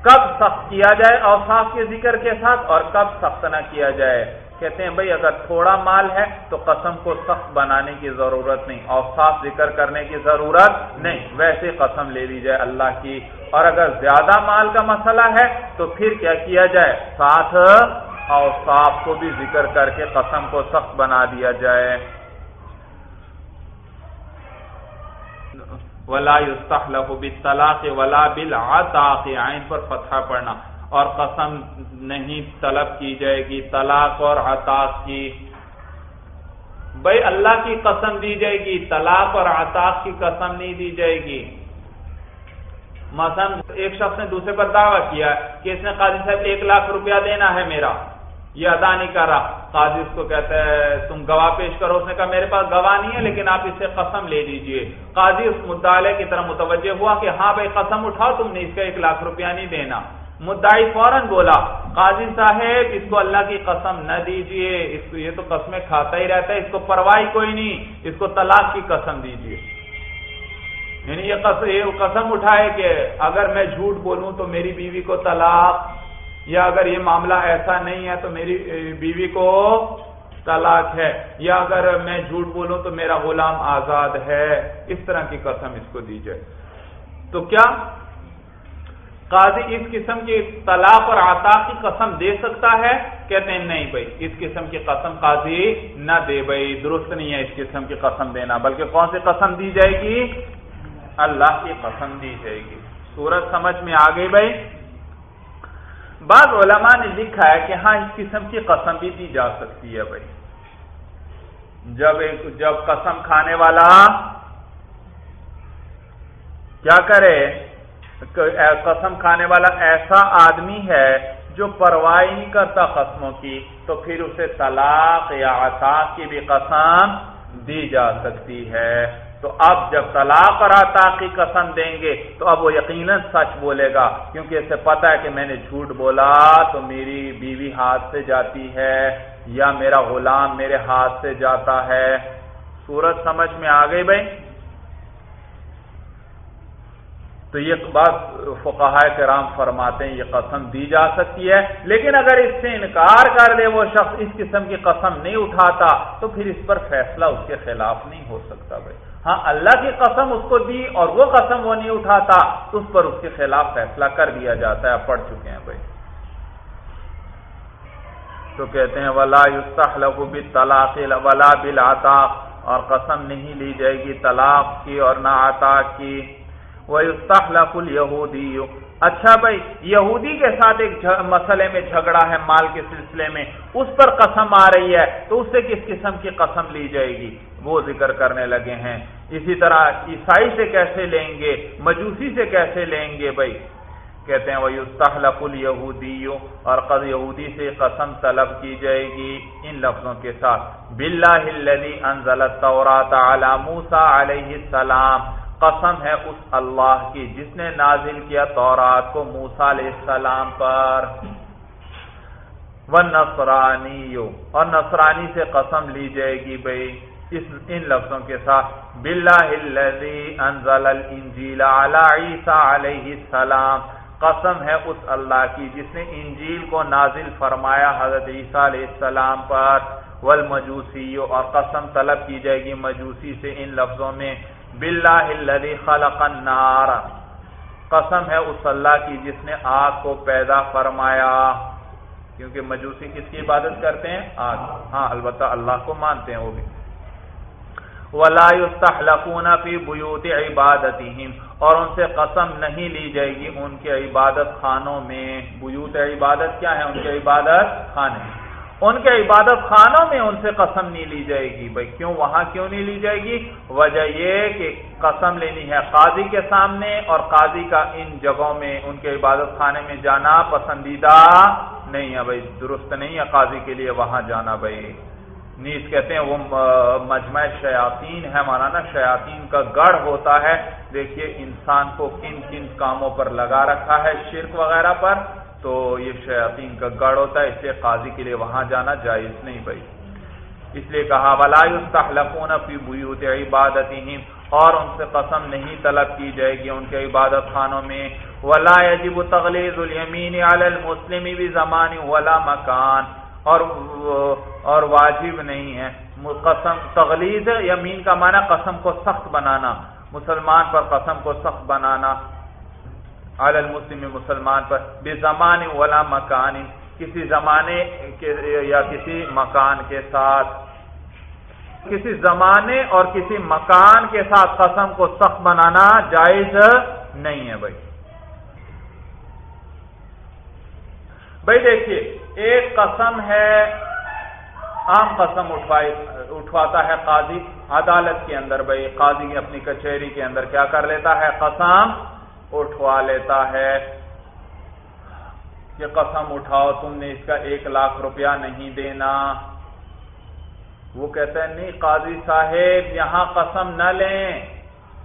کب سخت کیا جائے اوصاف کے ذکر کے ساتھ اور کب سخت نہ کیا جائے؟ کہتے ہیں بھائی، اگر تھوڑا مال ہے تو قسم کو سخت بنانے کی ضرورت نہیں اوصاف ذکر کرنے کی ضرورت نہیں۔ ویسے قسم لے لی جائے اللہ کی۔ اور اگر زیادہ مال کا مسئلہ ہے تو پھر کیا کیا جائے؟ ساتھ اوصاف کو بھی ذکر کر کے قسم کو سخت بنا دیا جائے۔ ولا يستحلف بالطلاق ولا بالعتاق عین پر فتحہ پڑھنا۔ اور قسم نہیں طلب کی جائے گی، طلاق اور عطاق کی۔ بھائی اللہ کی قسم دی جائے گی، طلاق اور عطاق کی قسم نہیں دی جائے گی۔ مثلا ایک شخص نے دوسرے پر دعویٰ کیا کہ اس نے قاضی صاحب ایک لاکھ روپیہ دینا ہے میرا۔ یہ ادا نہیں کر رہا قاضی اس کو کہتا ہے، تم گواہ پیش کرو۔ اس نے کہا، میرے پاس گواہ نہیں ہے، لیکن آپ اس سے قسم لے لیجیے۔ قاضی اس مدعلے کی طرح متوجہ ہوا کہ ہاں بھائی، قسم اٹھاؤ، تم نے اس کا ایک لاکھ روپیہ نہیں دینا۔ مدعی فوراً بولا، قاضی صاحب، اس کو اللہ کی قسم نہ دیجیے۔ اس کو یہ تو قسمیں کھاتا ہی رہتا ہے۔ اس کو پرواہی کوئی نہیں، اس کو طلاق کی قسم دیجیے۔ یعنی یہ قسم اٹھائے کہ اگر میں جھوٹ بولوں تو میری بیوی کو طلاق یا اگر یہ معاملہ ایسا نہیں ہے تو میری بیوی کو طلاق ہے، یا اگر میں جھوٹ بولوں تو میرا غلام آزاد ہے، اس طرح کی قسم اس کو دی جائے۔ تو کیا قاضی اس قسم کی طلاق اور عطا کی قسم دے سکتا ہے؟ کہتے ہیں نہیں بھائی، اس قسم کی قسم قاضی نہ دے بھائی، درست نہیں ہے اس قسم کی قسم دینا، بلکہ کون سی قسم دی جائے گی؟ اللہ کی قسم دی جائے گی۔ سورج سمجھ میں آ گئی بھائی؟ بعض علماء نے لکھا ہے کہ ہاں اس قسم کی قسم بھی دی جا سکتی ہے بھائی۔ جب ایک، جب قسم کھانے والا کیا کرے؟ قسم کھانے والا ایسا آدمی ہے جو پرواہ نہیں کرتا قسموں کی، تو پھر اسے طلاق یا عطاق کی بھی قسم دی جا سکتی ہے۔ تو اب جب طلاق اور عطاق کی قسم دیں گے تو اب وہ یقیناً سچ بولے گا، کیونکہ اسے پتا ہے کہ میں نے جھوٹ بولا تو میری بیوی ہاتھ سے جاتی ہے یا میرا غلام میرے ہاتھ سے جاتا ہے۔ سورج سمجھ میں آ گئی بھائی؟ تو یہ بات فقہ کرام فرماتے ہیں، یہ قسم دی جا سکتی ہے۔ لیکن اگر اس سے انکار کر دے وہ شخص اس قسم کی قسم نہیں اٹھاتا تو پھر اس پر فیصلہ اس کے خلاف نہیں ہو سکتا بھائی۔ ہاں اللہ کی قسم اس کو دی اور وہ قسم وہ نہیں اٹھاتا تو اس پر اس کے خلاف فیصلہ کر دیا جاتا ہے پڑھ چکے ہیں بھائی۔ تو کہتے ہیں، ولا بھی طلاق ولا بل اور قسم نہیں لی جائے گی طلاق کی اور نہ آتا کی۔ وہ وَيُسْتَحْلَقُ الْيَهُودِيُّ اچھا بھائی، یہودی کے ساتھ ایک مسئلے میں جھگڑا ہے، مال کے سلسلے میں، اس پر قسم آ رہی ہے، تو اس سے کس قسم کی قسم لی جائے گی؟ وہ ذکر کرنے لگے ہیں۔ اسی طرح عیسائی سے کیسے لیں گے؟ مجوسی سے کیسے لیں گے بھائی؟ کہتے ہیں وہ یوستحلف الہودی اور قد یہودی سے قسم طلب کی جائے گی ان لفظوں کے ساتھ۔ باللہ الذی انزل التوراۃ علی موسی علیہ السلام قسم ہے اس اللہ کی جس نے نازل کیا تورات کو موسا علیہ السلام پر۔ وہ نسرانی اور نسرانی سے قسم لی جائے گی بھائی اس ان لفظوں کے ساتھ۔ انزل الانجیل علی علیہ السلام۔ قسم ہے اس اللہ کی جس نے انجیل کو نازل فرمایا حضرت عیسیٰ علیہ السلام پر۔ والمجوسی اور قسم طلب کی جائے گی مجوسی سے ان لفظوں میں۔ الذي خلق النار۔ قسم ہے اس اللہ کی جس نے آگ کو پیدا فرمایا۔ کیونکہ مجوسی کس کی عبادت کرتے ہیں؟ آگ۔ ہاں البتہ اللہ کو مانتے ہیں وہ بھی۔ ولا يستحلقون في بيوت عبادتهم۔ اور ان سے قسم نہیں لی جائے گی ان کے عبادت خانوں میں۔ بیوت عبادت کیا ہے؟ ان کے عبادت خانے ان کے عبادت خانوں میں ان سے قسم نہیں لی جائے گی۔ بھائی کیوں وہاں کیوں نہیں لی جائے گی؟ وجہ یہ کہ قسم لینی ہے قاضی کے سامنے اور قاضی کا ان جگہوں میں، ان کے عبادت خانے میں جانا پسندیدہ نہیں ہے۔ بھائی درست نہیں ہے قاضی کے لیے وہاں جانا۔ بھائی نیز کہتے ہیں وہ مجمع شیاطین ہے۔ مولانا، شیاطین کا گڑھ ہوتا ہے۔ دیکھیے انسان کو کن کن کاموں پر لگا رکھا ہے، شرک وغیرہ پر۔ تو یہ شیاطین کا گڑھ ہوتا ہے، اس لیے قاضی کے لیے وہاں جانا جائز نہیں بھائی۔ اس لیے کہا فی بیوت عبادت اور ان سے قسم نہیں طلب کی جائے گی ان کے عبادت خانوں میں۔ ولا يجب تغلیظ الیمین علی المسلم بزمان ولا مکان اور اور واجب نہیں ہے۔ قسم، تغلیظ یمین کا معنی قسم کو سخت بنانا۔ مسلمان پر قسم کو سخت بنانا۔ علی المسلم مسلمان پر بے زمان ولا مکان، کسی زمانے کے، یا کسی مکان کے ساتھ، کسی زمانے اور کسی مکان کے ساتھ قسم کو سخت بنانا جائز نہیں ہے بھائی۔ بھائی دیکھیے، ایک قسم ہے، عام قسم اٹھوائی اٹھواتا ہے قاضی، عدالت کے اندر، بھائی قاضی اپنی کچہری کے اندر کیا کر لیتا ہے؟ قسم اٹھوا لیتا ہے کہ قسم اٹھاؤ، تم نے اس کا ایک لاکھ روپیہ نہیں دینا۔ وہ کہتا ہے نہیں قاضی صاحب، یہاں قسم نہ لیں۔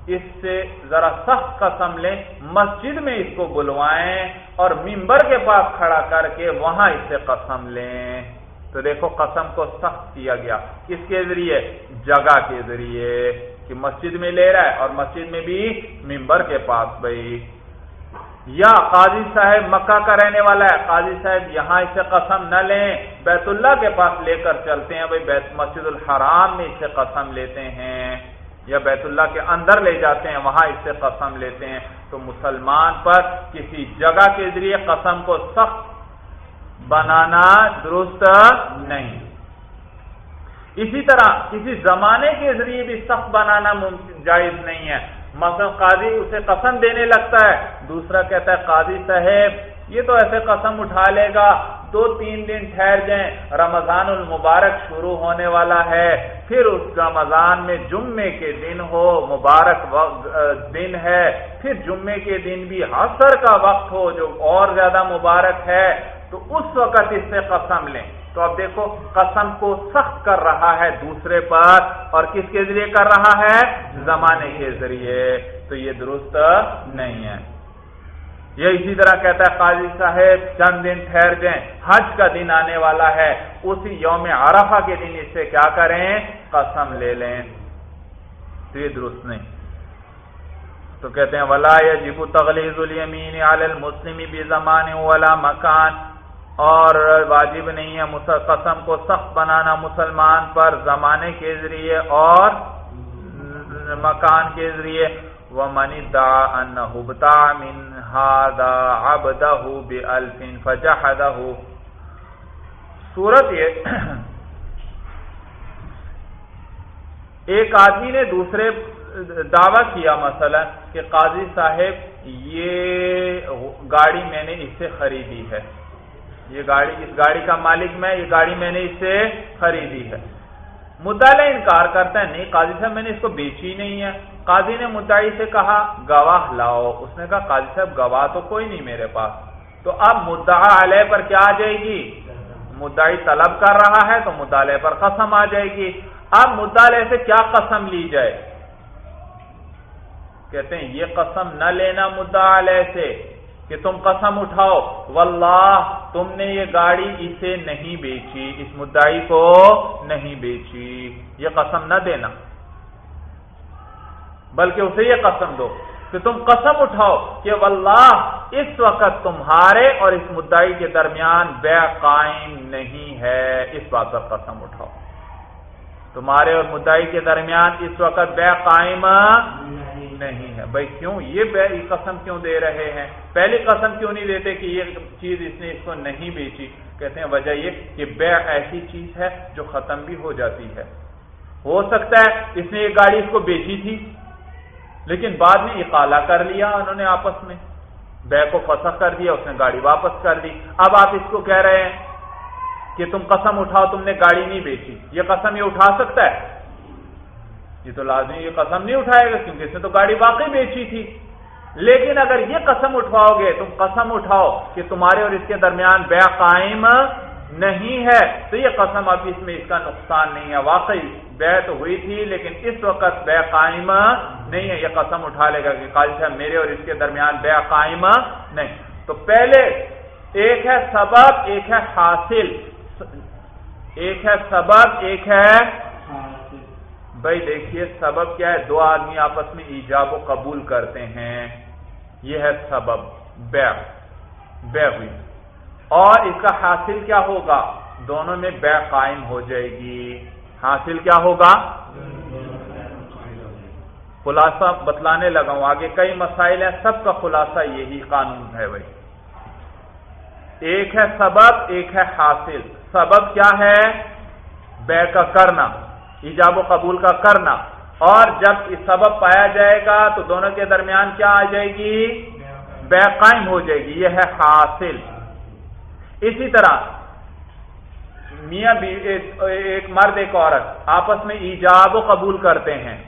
اس سے ذرا سخت قسم لیں۔ مسجد میں اس کو بلوائیں اور ممبر کے پاس کھڑا کر کے وہاں اس سے قسم لیں۔ تو دیکھو، قسم کو سخت کیا گیا۔ کس کے ذریعے؟ جگہ کے ذریعے۔ کہ مسجد میں لے رہا ہے اور مسجد میں بھی ممبر کے پاس بھائی۔ یا قاضی صاحب مکہ کا رہنے والا ہے، قاضی صاحب یہاں اسے قسم نہ لیں، بیت اللہ کے پاس لے کر چلتے ہیں بھائی، بیت مسجد الحرام میں اسے قسم لیتے ہیں۔ یا بیت اللہ کے اندر لے جاتے ہیں، وہاں اس سے قسم لیتے ہیں۔ تو مسلمان پر کسی جگہ کے ذریعے قسم کو سخت بنانا درست نہیں۔ اسی طرح کسی زمانے کے ذریعے بھی سخت بنانا جائز نہیں ہے۔ مثلا قاضی اسے قسم دینے لگتا ہے، دوسرا کہتا ہے قاضی صاحب، یہ تو ایسے قسم اٹھا لے گا۔ دو تین دن ٹھہر جائیں، رمضان المبارک شروع ہونے والا ہے۔ پھر اس رمضان میں جمعے کے دن ہو، مبارک دن ہے۔ پھر جمعے کے دن بھی حسر کا وقت ہو، جو اور زیادہ مبارک ہے۔ تو اس وقت اس سے قسم لیں۔ تو اب دیکھو، قسم کو سخت کر رہا ہے دوسرے پر، اور کس کے ذریعے کر رہا ہے؟ زمانے کے ذریعے۔ تو یہ درست نہیں ہے۔ یہ اسی طرح کہتا ہے، قاضی صاحب، چند دن ٹھہر جائیں، حج کا دن آنے والا ہے۔ اسی یوم عرفہ کے دن اس سے کیا کریں؟ قسم لے لیں۔ تو یہ درست نہیں۔ تو کہتے ہیں، ولا جب تغلیز المین علی المسلم بھی زمان والا مکان اور واجب نہیں ہے قسم کو سخت بنانا مسلمان پر زمانے کے ذریعے اور مکان کے ذریعے۔ وہ منی دا انبتا من ہادا ابدہ بے الفین صورت یہ ایک آدمی نے دوسرے دعویٰ کیا مثلا کہ قاضی صاحب، یہ گاڑی میں نے اس سے خریدی ہے۔ یہ گاڑی، اس گاڑی کا مالک میں، یہ گاڑی میں نے اس سے خریدی ہے۔ مطالعہ انکار کرتا ہے، نہیں قاضی صاحب، میں نے اس کو بیچی نہیں ہے۔ قاضی نے مدعی سے کہا، گواہ لاؤ۔ اس نے کہا، قاضی صاحب، گواہ تو کوئی نہیں میرے پاس۔ تو اب مدعا علیہ پر کیا آ جائے گی؟ مدعی طلب کر رہا ہے تو مطالعے پر قسم آ جائے گی۔ اب مطالعے سے کیا قسم لی جائے؟ کہتے ہیں، یہ قسم نہ لینا مدعا علیہ سے۔ کہ تم قسم اٹھاؤ، واللہ، تم نے یہ گاڑی اسے نہیں بیچی، اس مدعی کو نہیں بیچی۔ یہ قسم نہ دینا۔ بلکہ اسے یہ قسم دو کہ تم قسم اٹھاؤ کہ واللہ، اس وقت تمہارے اور اس مدعی کے درمیان بے قائم نہیں ہے۔ اس بات پر قسم اٹھاؤ۔ تمہارے اور مدعی کے درمیان اس وقت بے قائم نہیں ہے۔ بھائی کیوں؟ یہ قسم کیوں دے رہے ہیں؟ پہلی قسم کیوں نہیں دیتے کہ یہ چیز اس نے اس کو نہیں بیچی؟ کہتے ہیں، وجہ یہ کہ بے ایسی چیز ہے جو ختم بھی ہو جاتی ہے۔ ہو سکتا ہے اس نے یہ گاڑی اس کو بیچی تھی، لیکن بعد میں اقالا کر لیا انہوں نے آپس میں۔ بے کو فسخ کر دیا، اس نے گاڑی واپس کر دی۔ اب آپ اس کو کہہ رہے ہیں کہ تم قسم اٹھاؤ، تم نے گاڑی نہیں بیچی۔ یہ قسم یہ اٹھا سکتا ہے؟ یہ تو لازمی یہ قسم نہیں اٹھائے گا، کیونکہ اس نے تو گاڑی واقعی بیچی تھی۔ لیکن اگر یہ قسم اٹھواؤ گے، تم قسم اٹھاؤ کہ تمہارے اور اس کے درمیان بے قائم نہیں ہے، تو یہ قسم اب اس میں اس کا نقصان نہیں ہے۔ واقعی بے تو ہوئی تھی، لیکن اس وقت بے قائم نہیں ہے۔ یہ قسم اٹھا لے گا کہ قاضی صاحب، میرے اور اس کے درمیان بے قائم نہیں۔ تو پہلے ایک ہے سبب، ایک ہے حاصل۔ ایک ہے سبب، ایک ہے بھائی دیکھیے، سبب کیا ہے؟ دو آدمی آپس میں ایجاب و قبول کرتے ہیں۔ یہ ہے سبب بے بے ہوئی اور اس کا حاصل کیا ہوگا؟ دونوں میں بے قائم ہو جائے گی۔ حاصل کیا ہوگا؟ خلاصہ بتلانے لگا ہوں۔ آگے کئی مسائل ہیں، سب کا خلاصہ یہی قانون ہے بھائی۔ ایک ہے سبب، ایک ہے حاصل۔ سبب کیا ہے؟ بے کا کرنا۔ ایجاب و قبول کا کرنا۔ اور جب اس سبب پایا جائے گا تو دونوں کے درمیان کیا آ جائے گی؟ بے قائم ہو جائے گی۔ یہ ہے حاصل۔ اسی طرح میاں ایک مرد، ایک عورت آپس میں ایجاب و قبول کرتے ہیں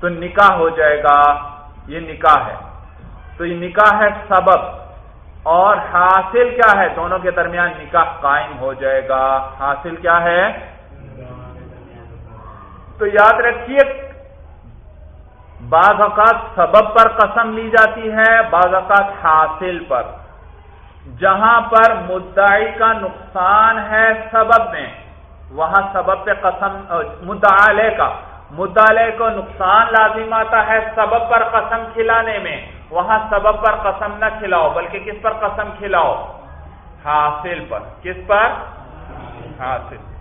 تو نکاح ہو جائے گا۔ یہ نکاح ہے۔ تو یہ نکاح ہے سبب۔ اور حاصل کیا ہے؟ دونوں کے درمیان نکاح قائم ہو جائے گا۔ حاصل کیا ہے؟ تو یاد رکھیے، بعض اوقات سبب پر قسم لی جاتی ہے، بعض اوقات حاصل پر۔ جہاں پر مدعی کا نقصان ہے سبب میں، وہاں سبب پہ قسم مدعلے کا مدعلے کو نقصان لازم آتا ہے سبب پر قسم کھلانے میں۔ وہاں سبب پر قسم نہ کھلاؤ، بلکہ کس پر قسم کھلاؤ؟ حاصل پر۔ کس پر؟ حاصل۔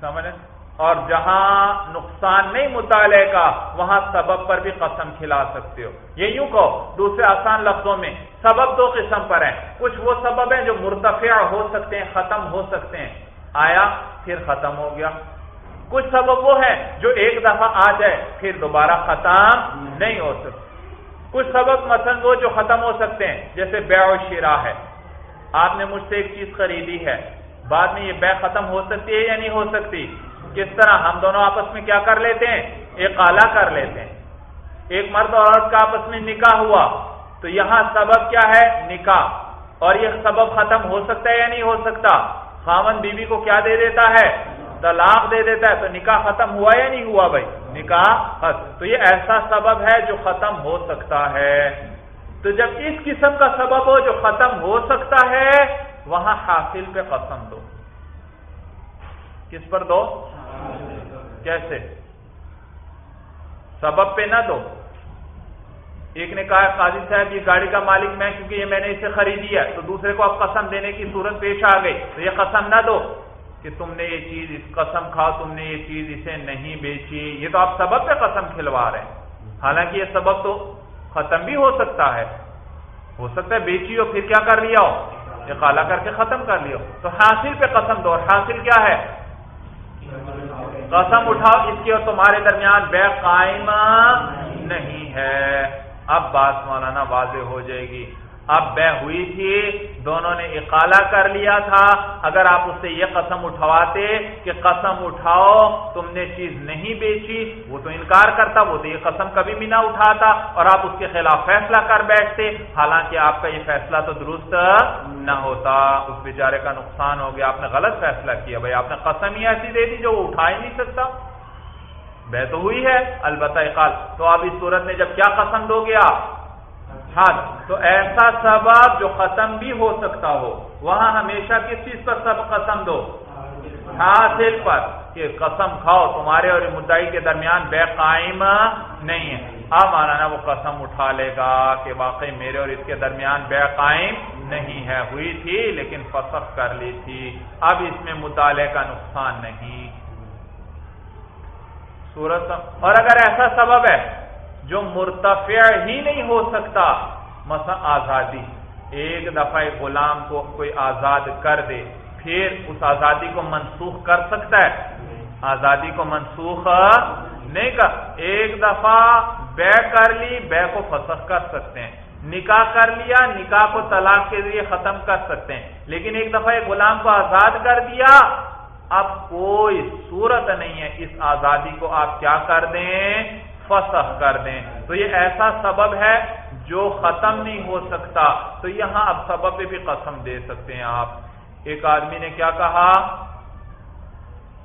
سمجھ؟ اور جہاں نقصان نہیں مطالعے کا، وہاں سبب پر بھی قسم کھلا سکتے ہو۔ یہ یوں کہو، دوسرے آسان لفظوں میں سبب دو قسم پر ہیں۔ کچھ وہ سبب ہیں جو مرتفع ہو سکتے ہیں، ختم ہو سکتے ہیں۔ آیا، پھر ختم ہو گیا۔ کچھ سبب وہ ہے جو ایک دفعہ آ جائے، پھر دوبارہ ختم نہیں ہو سکتے۔ کچھ سبب مثلا وہ جو ختم ہو سکتے ہیں، جیسے بے و شیرا ہے۔ آپ نے مجھ سے ایک چیز خریدی ہے۔ بعد میں یہ بے ختم ہو سکتی ہے یا نہیں ہو سکتی؟ کس طرح؟ ہم دونوں آپس میں کیا کر لیتے ہیں؟ ایک آلہ کر لیتے ہیں۔ ایک مرد اور عورت کا آپس میں نکاح ہوا۔ تو یہاں سبب کیا ہے؟ نکاح۔ اور یہ سبب ختم ہو سکتا ہے یا نہیں ہو سکتا؟ خامن بیوی کو کیا دے دیتا ہے؟ طلاق دے دیتا ہے۔ تو نکاح ختم ہوا یا نہیں ہوا بھائی؟ نکاح تو یہ ایسا سبب ہے جو ختم ہو سکتا ہے۔ تو جب اس قسم کا سبب ہو جو ختم ہو سکتا ہے وہاں حاصل پہ قسم دو۔ کس پر دو؟ کیسے؟ سبب پہ نہ دو۔ ایک نے کہا، قاضی صاحب، یہ گاڑی کا مالک میں، کیونکہ یہ میں نے اسے خریدی ہے۔ تو دوسرے کو اب قسم دینے کی صورت پیش آ گئی۔ تو یہ قسم نہ دو کہ تم نے یہ چیز اس قسم کھا، تم نے یہ چیز اسے نہیں بیچی۔ یہ تو آپ سبب پہ قسم کھلوا رہے ہیں۔ حالانکہ یہ سبب تو ختم بھی ہو سکتا ہے۔ ہو سکتا ہے بیچی ہو، پھر کیا کر لیا ہو؟ یہ کالا کر کے ختم کر لیا تو حاصل پہ قسم دو۔ اور حاصل کیا ہے؟ قسم اٹھاؤ، اس کی اور تمہارے درمیان بے قائم نہیں ہے۔ اب بات مولانا واضح ہو جائے گی۔ اب بے ہوئی تھی، دونوں نے اقالا کر لیا تھا۔ اگر آپ اس سے یہ قسم اٹھواتے کہ قسم اٹھاؤ، تم نے چیز نہیں بیچی، وہ تو انکار کرتا، وہ تو یہ قسم کبھی بھی نہ اٹھاتا۔ اور آپ اس کے خلاف فیصلہ کر بیٹھتے۔ حالانکہ آپ کا یہ فیصلہ تو درست نہ ہوتا۔ اس بیچارے کا نقصان ہو گیا۔ آپ نے غلط فیصلہ کیا۔ بھائی، آپ نے قسم ہی ایسی دے دی جو وہ اٹھا ہی نہیں سکتا۔ بہ تو ہوئی ہے، البتہ اقال۔ تو آپ اس صورت میں جب کیا قسم دو گے؟ آپ حد تو ایسا سبب جو ختم بھی ہو سکتا ہو، وہاں ہمیشہ کس چیز پر سب قسم دو؟ حاصل پر، کہ قسم کھاؤ تمہارے اور مدعی کے درمیان، بے قائم نہیں ہے۔ اب مانا وہ قسم اٹھا لے گا کہ واقعی میرے اور اس کے درمیان بے قائم نہیں ہے۔ ہوئی تھی، لیکن فسخ کر لی تھی۔ اب اس میں مطالعے کا نقصان نہیں۔ صورت اور اگر ایسا سبب ہے جو مرتفع ہی نہیں ہو سکتا، مثلا آزادی۔ ایک دفعہ غلام کو کوئی آزاد کر دے، پھر اس آزادی کو منسوخ کر سکتا ہے؟ آزادی کو منسوخ نہیں کر، ایک دفعہ بے کر لی، بے کو فسخ کر سکتے ہیں۔ نکاح کر لیا، نکاح کو طلاق کے ذریعے ختم کر سکتے ہیں۔ لیکن ایک دفعہ ایک غلام کو آزاد کر دیا، اب کوئی صورت نہیں ہے۔ اس آزادی کو آپ کیا کر دیں؟ فسخ کر دیں۔ تو یہ ایسا سبب ہے جو ختم نہیں ہو سکتا۔ تو یہاں اب سبب پہ بھی قسم دے سکتے ہیں آپ۔ ایک آدمی نے کیا کہا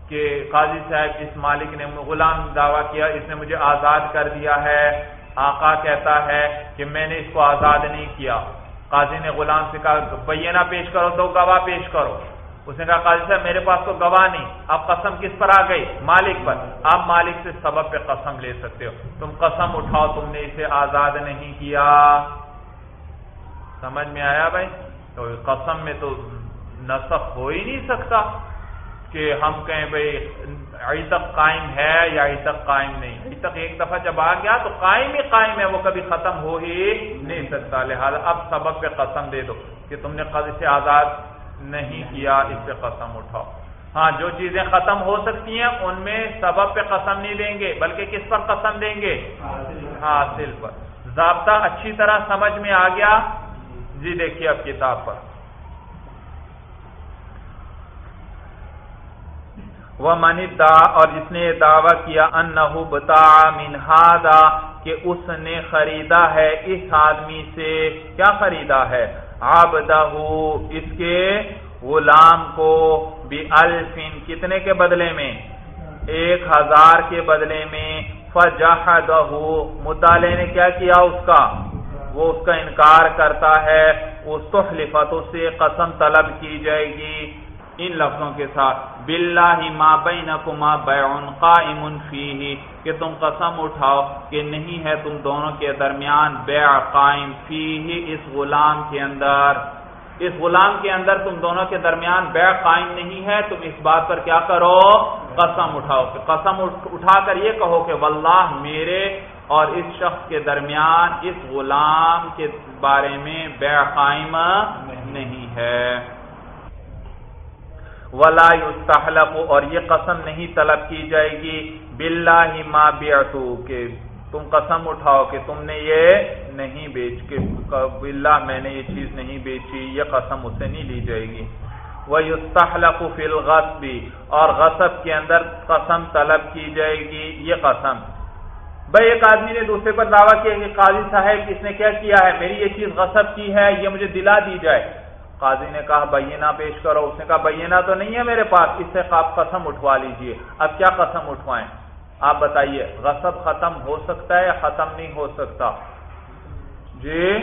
کہ قاضی صاحب، اس مالک نے غلام دعویٰ کیا، اس نے مجھے آزاد کر دیا ہے۔ آقا کہتا ہے کہ میں نے اس کو آزاد نہیں کیا۔ قاضی نے غلام سے کہا بینہ پیش کرو، تو گواہ پیش کرو۔ اس نے کہا، قاضی صاحب، میرے پاس تو گواہ نہیں. اب قسم کس پر آ گئی؟ مالک پر. آپ مالک سے سبب پہ قسم لے سکتے ہو. تم قسم اٹھاؤ، تم نے اسے آزاد نہیں کیا. سمجھ میں آیا بھائی؟ تو قسم میں تو نسخ ہو ہی نہیں سکتا کہ ہم کہیں بھائی ابھی تک قائم ہے یا ابھی تک قائم نہیں. ابھی تک ایک دفعہ جب آ گیا تو قائم ہی قائم ہے، وہ کبھی ختم ہو ہی نہیں سکتا. لہٰذا اب سبب پہ قسم دے دو کہ تم نے قبض سے آزاد نہیں کیا اس پہ قسم اٹھاؤ۔ ہاں جو چیزیں ختم ہو سکتی ہیں، ان میں سبب پہ قسم نہیں دیں گے، بلکہ کس پر قسم دیں گے؟ حاصل پر۔ ضابطہ اچھی طرح سمجھ میں آ گیا؟ جی دیکھیے اب کتاب پر۔ وہ منی دا اور جس نے یہ دعویٰ کیا ان بتا منہادا کہ اس نے خریدا ہے اس آدمی سے۔ کیا خریدا ہے؟ آبدہ اس کے غلام کو بھی الفین، کتنے کے بدلے میں؟ ایک ہزار کے بدلے میں۔ فجاہدہ مطالعے نے کیا کیا اس کا؟ وہ اس کا انکار کرتا ہے۔ اس تحلفتوں سے قسم طلب کی جائے گی۔ ان لفظوں کے ساتھ باللہ ما بینکما بیعن قائم فیہ کہ تم قسم اٹھاؤ کہ نہیں ہے تم دونوں کے درمیان بیع قائم فیہ اس غلام کے اندر۔ اس غلام کے اندر تم دونوں کے درمیان بیع قائم نہیں ہے، تم اس بات پر کیا کرو؟ قسم اٹھاؤ۔ کہ قسم اٹھا کر یہ کہو کہ واللہ میرے اور اس شخص کے درمیان اس غلام کے بارے میں بیع قائم نہیں ہے۔ ولا يستحلف اور یہ قسم نہیں طلب کی جائے گی۔ باللہ ما بیعتو کہ تم قسم اٹھاؤ کہ تم نے یہ نہیں بیچ کے باللہ میں نے یہ چیز نہیں بیچی، یہ قسم اسے نہیں لی جائے گی۔ وہ یستحلف فی الغصب، اور غصب کے اندر قسم طلب کی جائے گی، یہ قسم۔ بھائی، ایک آدمی نے دوسرے پر دعویٰ کیا کہ قاضی صاحب، اس نے کیا کیا ہے؟ میری یہ چیز غصب کی ہے، یہ مجھے دلا دی جائے۔ قاضی نے کہا بینہ پیش کرو۔ اس نے کہا بینہ تو نہیں ہے میرے پاس، اس سے آپ قسم اٹھوا لیجیے۔ اب کیا قسم اٹھوائیں؟ آپ بتائیے، غصب ختم ہو سکتا ہے یا ختم نہیں ہو سکتا؟ جی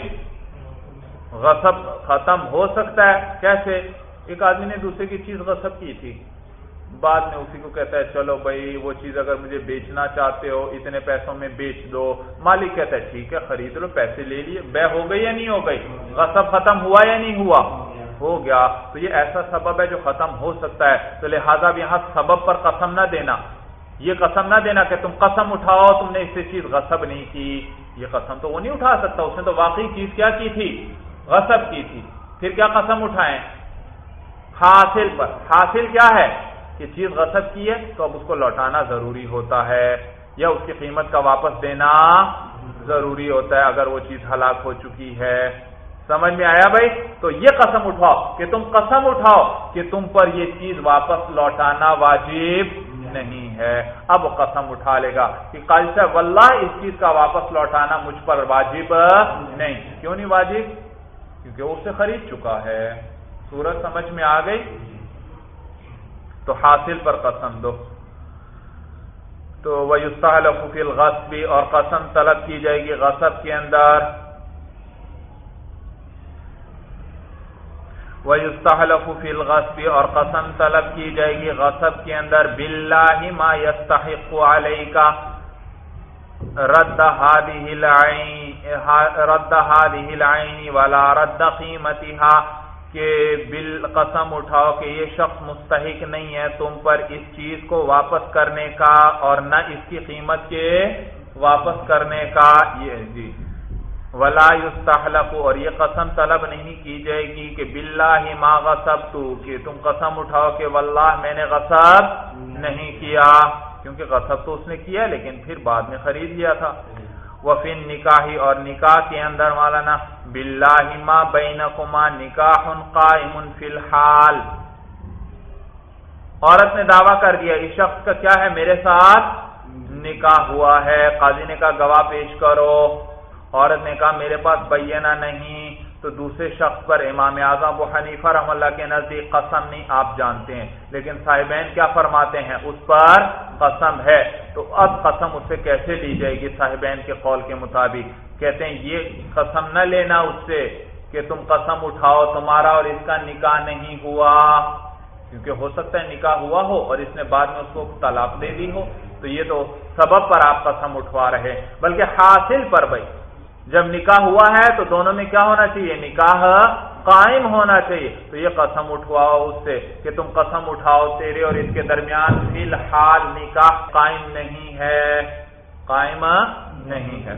غصب ختم ہو سکتا ہے۔ کیسے؟ ایک آدمی نے دوسرے کی چیز غصب کی تھی۔ بعد میں اسی کو کہتا ہے، چلو بھائی، وہ چیز اگر مجھے بیچنا چاہتے ہو، اتنے پیسوں میں بیچ دو۔ مالک کہتا ہے، ٹھیک ہے، خرید لو، پیسے لے لیے۔ بے ہو گئی یا نہیں ہو گئی؟ غصب ختم ہوا یا نہیں ہوا؟ ہو گیا۔ تو یہ ایسا سبب ہے جو ختم ہو سکتا ہے۔ تو لہٰذا یہاں سبب پر قسم نہ دینا۔ یہ قسم نہ دینا کہ تم قسم اٹھاؤ، تم نے اس سے چیز غصب نہیں کی۔ یہ قسم تو وہ نہیں اٹھا سکتا۔ اس نے تو واقعی چیز کیا کی تھی؟ غصب کی تھی۔ پھر کیا قسم اٹھائیں؟ حاصل پر۔ حاصل کیا ہے؟ کہ چیز غصب کی ہے تو اب اس کو لوٹانا ضروری ہوتا ہے یا اس کی قیمت کا واپس دینا ضروری ہوتا ہے اگر وہ چیز ہلاک ہو چکی ہے۔ سمجھ میں آیا بھائی؟ تو یہ قسم اٹھاؤ کہ تم قسم اٹھاؤ کہ تم پر یہ چیز واپس لوٹانا واجب نہیں ہے۔ اب قسم اٹھا لے گا کہ قاضی صاحب، واللہ اس چیز کا واپس لوٹانا مجھ پر واجب نہیں۔ کیوں نہیں واجب؟ کیونکہ وہ اسے خرید چکا ہے۔ سورج سمجھ میں آ گئی؟ تو حاصل پر قسم دو۔ تو وہ الغصب اور قسم طلب کی جائے گی غصب کے اندر۔ فِي الْغَصْبِ اور قسم طلب کی جائے گی غصب کے اندر، بِاللَّهِ مَا يَسْتَحِقُ عَلَيْكَ۔ رد هذه العين رد هذه العين ولا رد قيمتها۔ کہ بل قسم اٹھاؤ کہ یہ شخص مستحق نہیں ہے تم پر اس چیز کو واپس کرنے کا اور نہ اس کی قیمت کے واپس کرنے کا۔ یہ جی۔ ولا اور یہ قسم طلب نہیں کی جائے گی کہ باللہ ما غصب تو کہ تم قسم اٹھاؤ کہ واللہ میں نے غصب نہیں کیا، کیونکہ غصب تو اس نے کیا لیکن پھر بعد میں خرید لیا تھا۔ وفن نکاحی اور نکاح کے اندر مولانا باللہ ما بینکما نکاح قائم فی الحال۔ عورت نے دعویٰ کر دیا، اس شخص کا کیا ہے میرے ساتھ؟ نکاح ہوا ہے، قاضی نے کہا، گواہ پیش کرو۔ عورت نے کہا، میرے پاس بینہ نہیں۔ تو دوسرے شخص پر امام اعظم و حنیفہ رحم اللہ کے نزدیک قسم نہیں، آپ جانتے ہیں۔ لیکن صاحبین کیا فرماتے ہیں؟ اس پر قسم ہے۔ تو اب قسم اس سے کیسے لی جائے گی؟ صاحبین کے قول کے مطابق کہتے ہیں، یہ قسم نہ لینا اس سے کہ تم قسم اٹھاؤ، تمہارا اور اس کا نکاح نہیں ہوا۔ کیونکہ ہو سکتا ہے نکاح ہوا ہو اور اس نے بعد میں اس کو طلاق دے دی ہو۔ تو یہ تو سبب پر آپ قسم اٹھوا رہے بلکہ حاصل پر بھائی جب نکاح ہوا ہے تو دونوں میں کیا ہونا چاہیے؟ نکاح قائم ہونا چاہیے۔ تو یہ قسم اٹھواؤ اس سے کہ تم قسم اٹھاؤ تیرے اور اس کے درمیان فی الحال نکاح قائم نہیں ہے۔ قائم نہیں ہے۔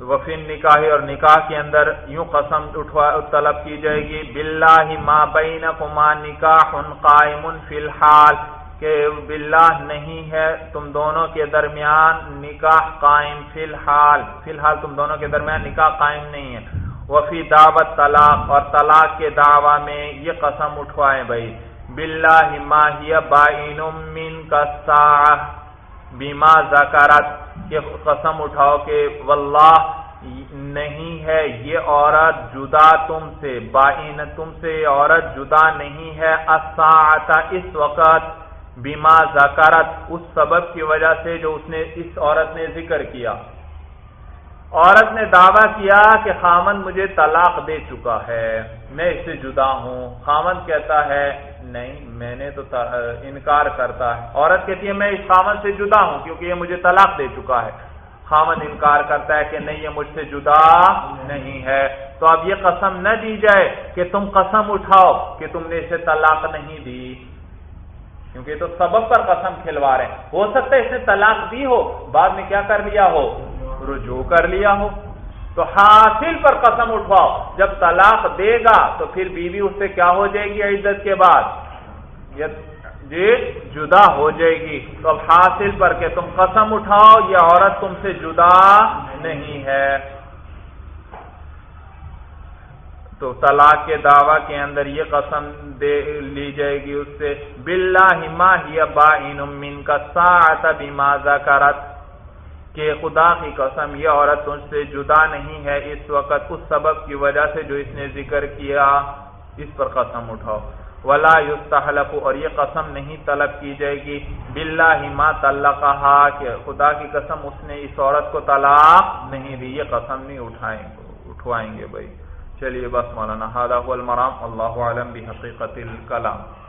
وفین نکاح اور نکاح کے اندر یوں قسم اٹھوا طلب کی جائے گی بلّہ ما بینکما نکاح قائم فی الحال۔ کہ باللہ نہیں ہے، تم دونوں کے درمیان نکاح قائم، فی الحال فی الحال تم دونوں کے درمیان نکاح قائم نہیں ہے۔ وفی دعوت طلاق، اور طلاق کے دعوی میں یہ قسم اٹھوائے بھائی۔ باللہ ماہی بائن من کا بیما زکارت کہ قسم اٹھاؤ کہ واللہ نہیں ہے، یہ عورت جدا تم سے بائن تم سے عورت جدا نہیں ہے۔ اس وقت بیما زکارت اس سبب کی وجہ سے جو اس نے اس عورت نے ذکر کیا۔ عورت نے دعویٰ کیا کہ خامن مجھے طلاق دے چکا ہے، میں اس سے جدا ہوں۔ خامن کہتا ہے، نہیں، میں نے تو انکار کرتا ہے۔ عورت کہتی ہے، میں اس خامن سے جدا ہوں کیونکہ یہ مجھے طلاق دے چکا ہے۔ خامن انکار کرتا ہے کہ نہیں، یہ مجھ سے جدا نہیں ہے۔ تو اب یہ قسم نہ دی جائے کہ تم قسم اٹھاؤ کہ تم نے اسے طلاق نہیں دی۔ کیونکہ تو سبب پر قسم کھلوا رہے ہیں۔ ہو سکتا ہے اس نے طلاق دی ہو، بعد میں کیا کر لیا ہو؟ رجوع کر لیا ہو۔ تو حاصل پر قسم اٹھواؤ۔ جب طلاق دے گا تو پھر بیوی اس سے کیا ہو جائے گی عزت کے بعد؟ جی جدا ہو جائے گی۔ تو اب حاصل پر کہ تم قسم اٹھاؤ، یہ عورت تم سے جدا نہیں ہے۔ تو طلاق کے دعوی کے اندر یہ قسم دے لی جائے گی اس سے بلا ہما ہی با ان کا سا بیمازا کرت کہ خدا کی قسم یہ عورت تجھ سے جدا نہیں ہے اس وقت، اس سبب کی وجہ سے جو اس نے ذکر کیا۔ اس پر قسم اٹھاؤ۔ ولا یستحلف اور یہ قسم نہیں طلب کی جائے گی۔ بلا ہی ماں کہا کہ خدا کی قسم اس نے اس عورت کو طلاق نہیں دی۔ یہ قسم نہیں اٹھائیں اٹھوائیں گے بھائی۔ چلیے بس مولانا المرام اللہ عالم بحقیقت الکلام۔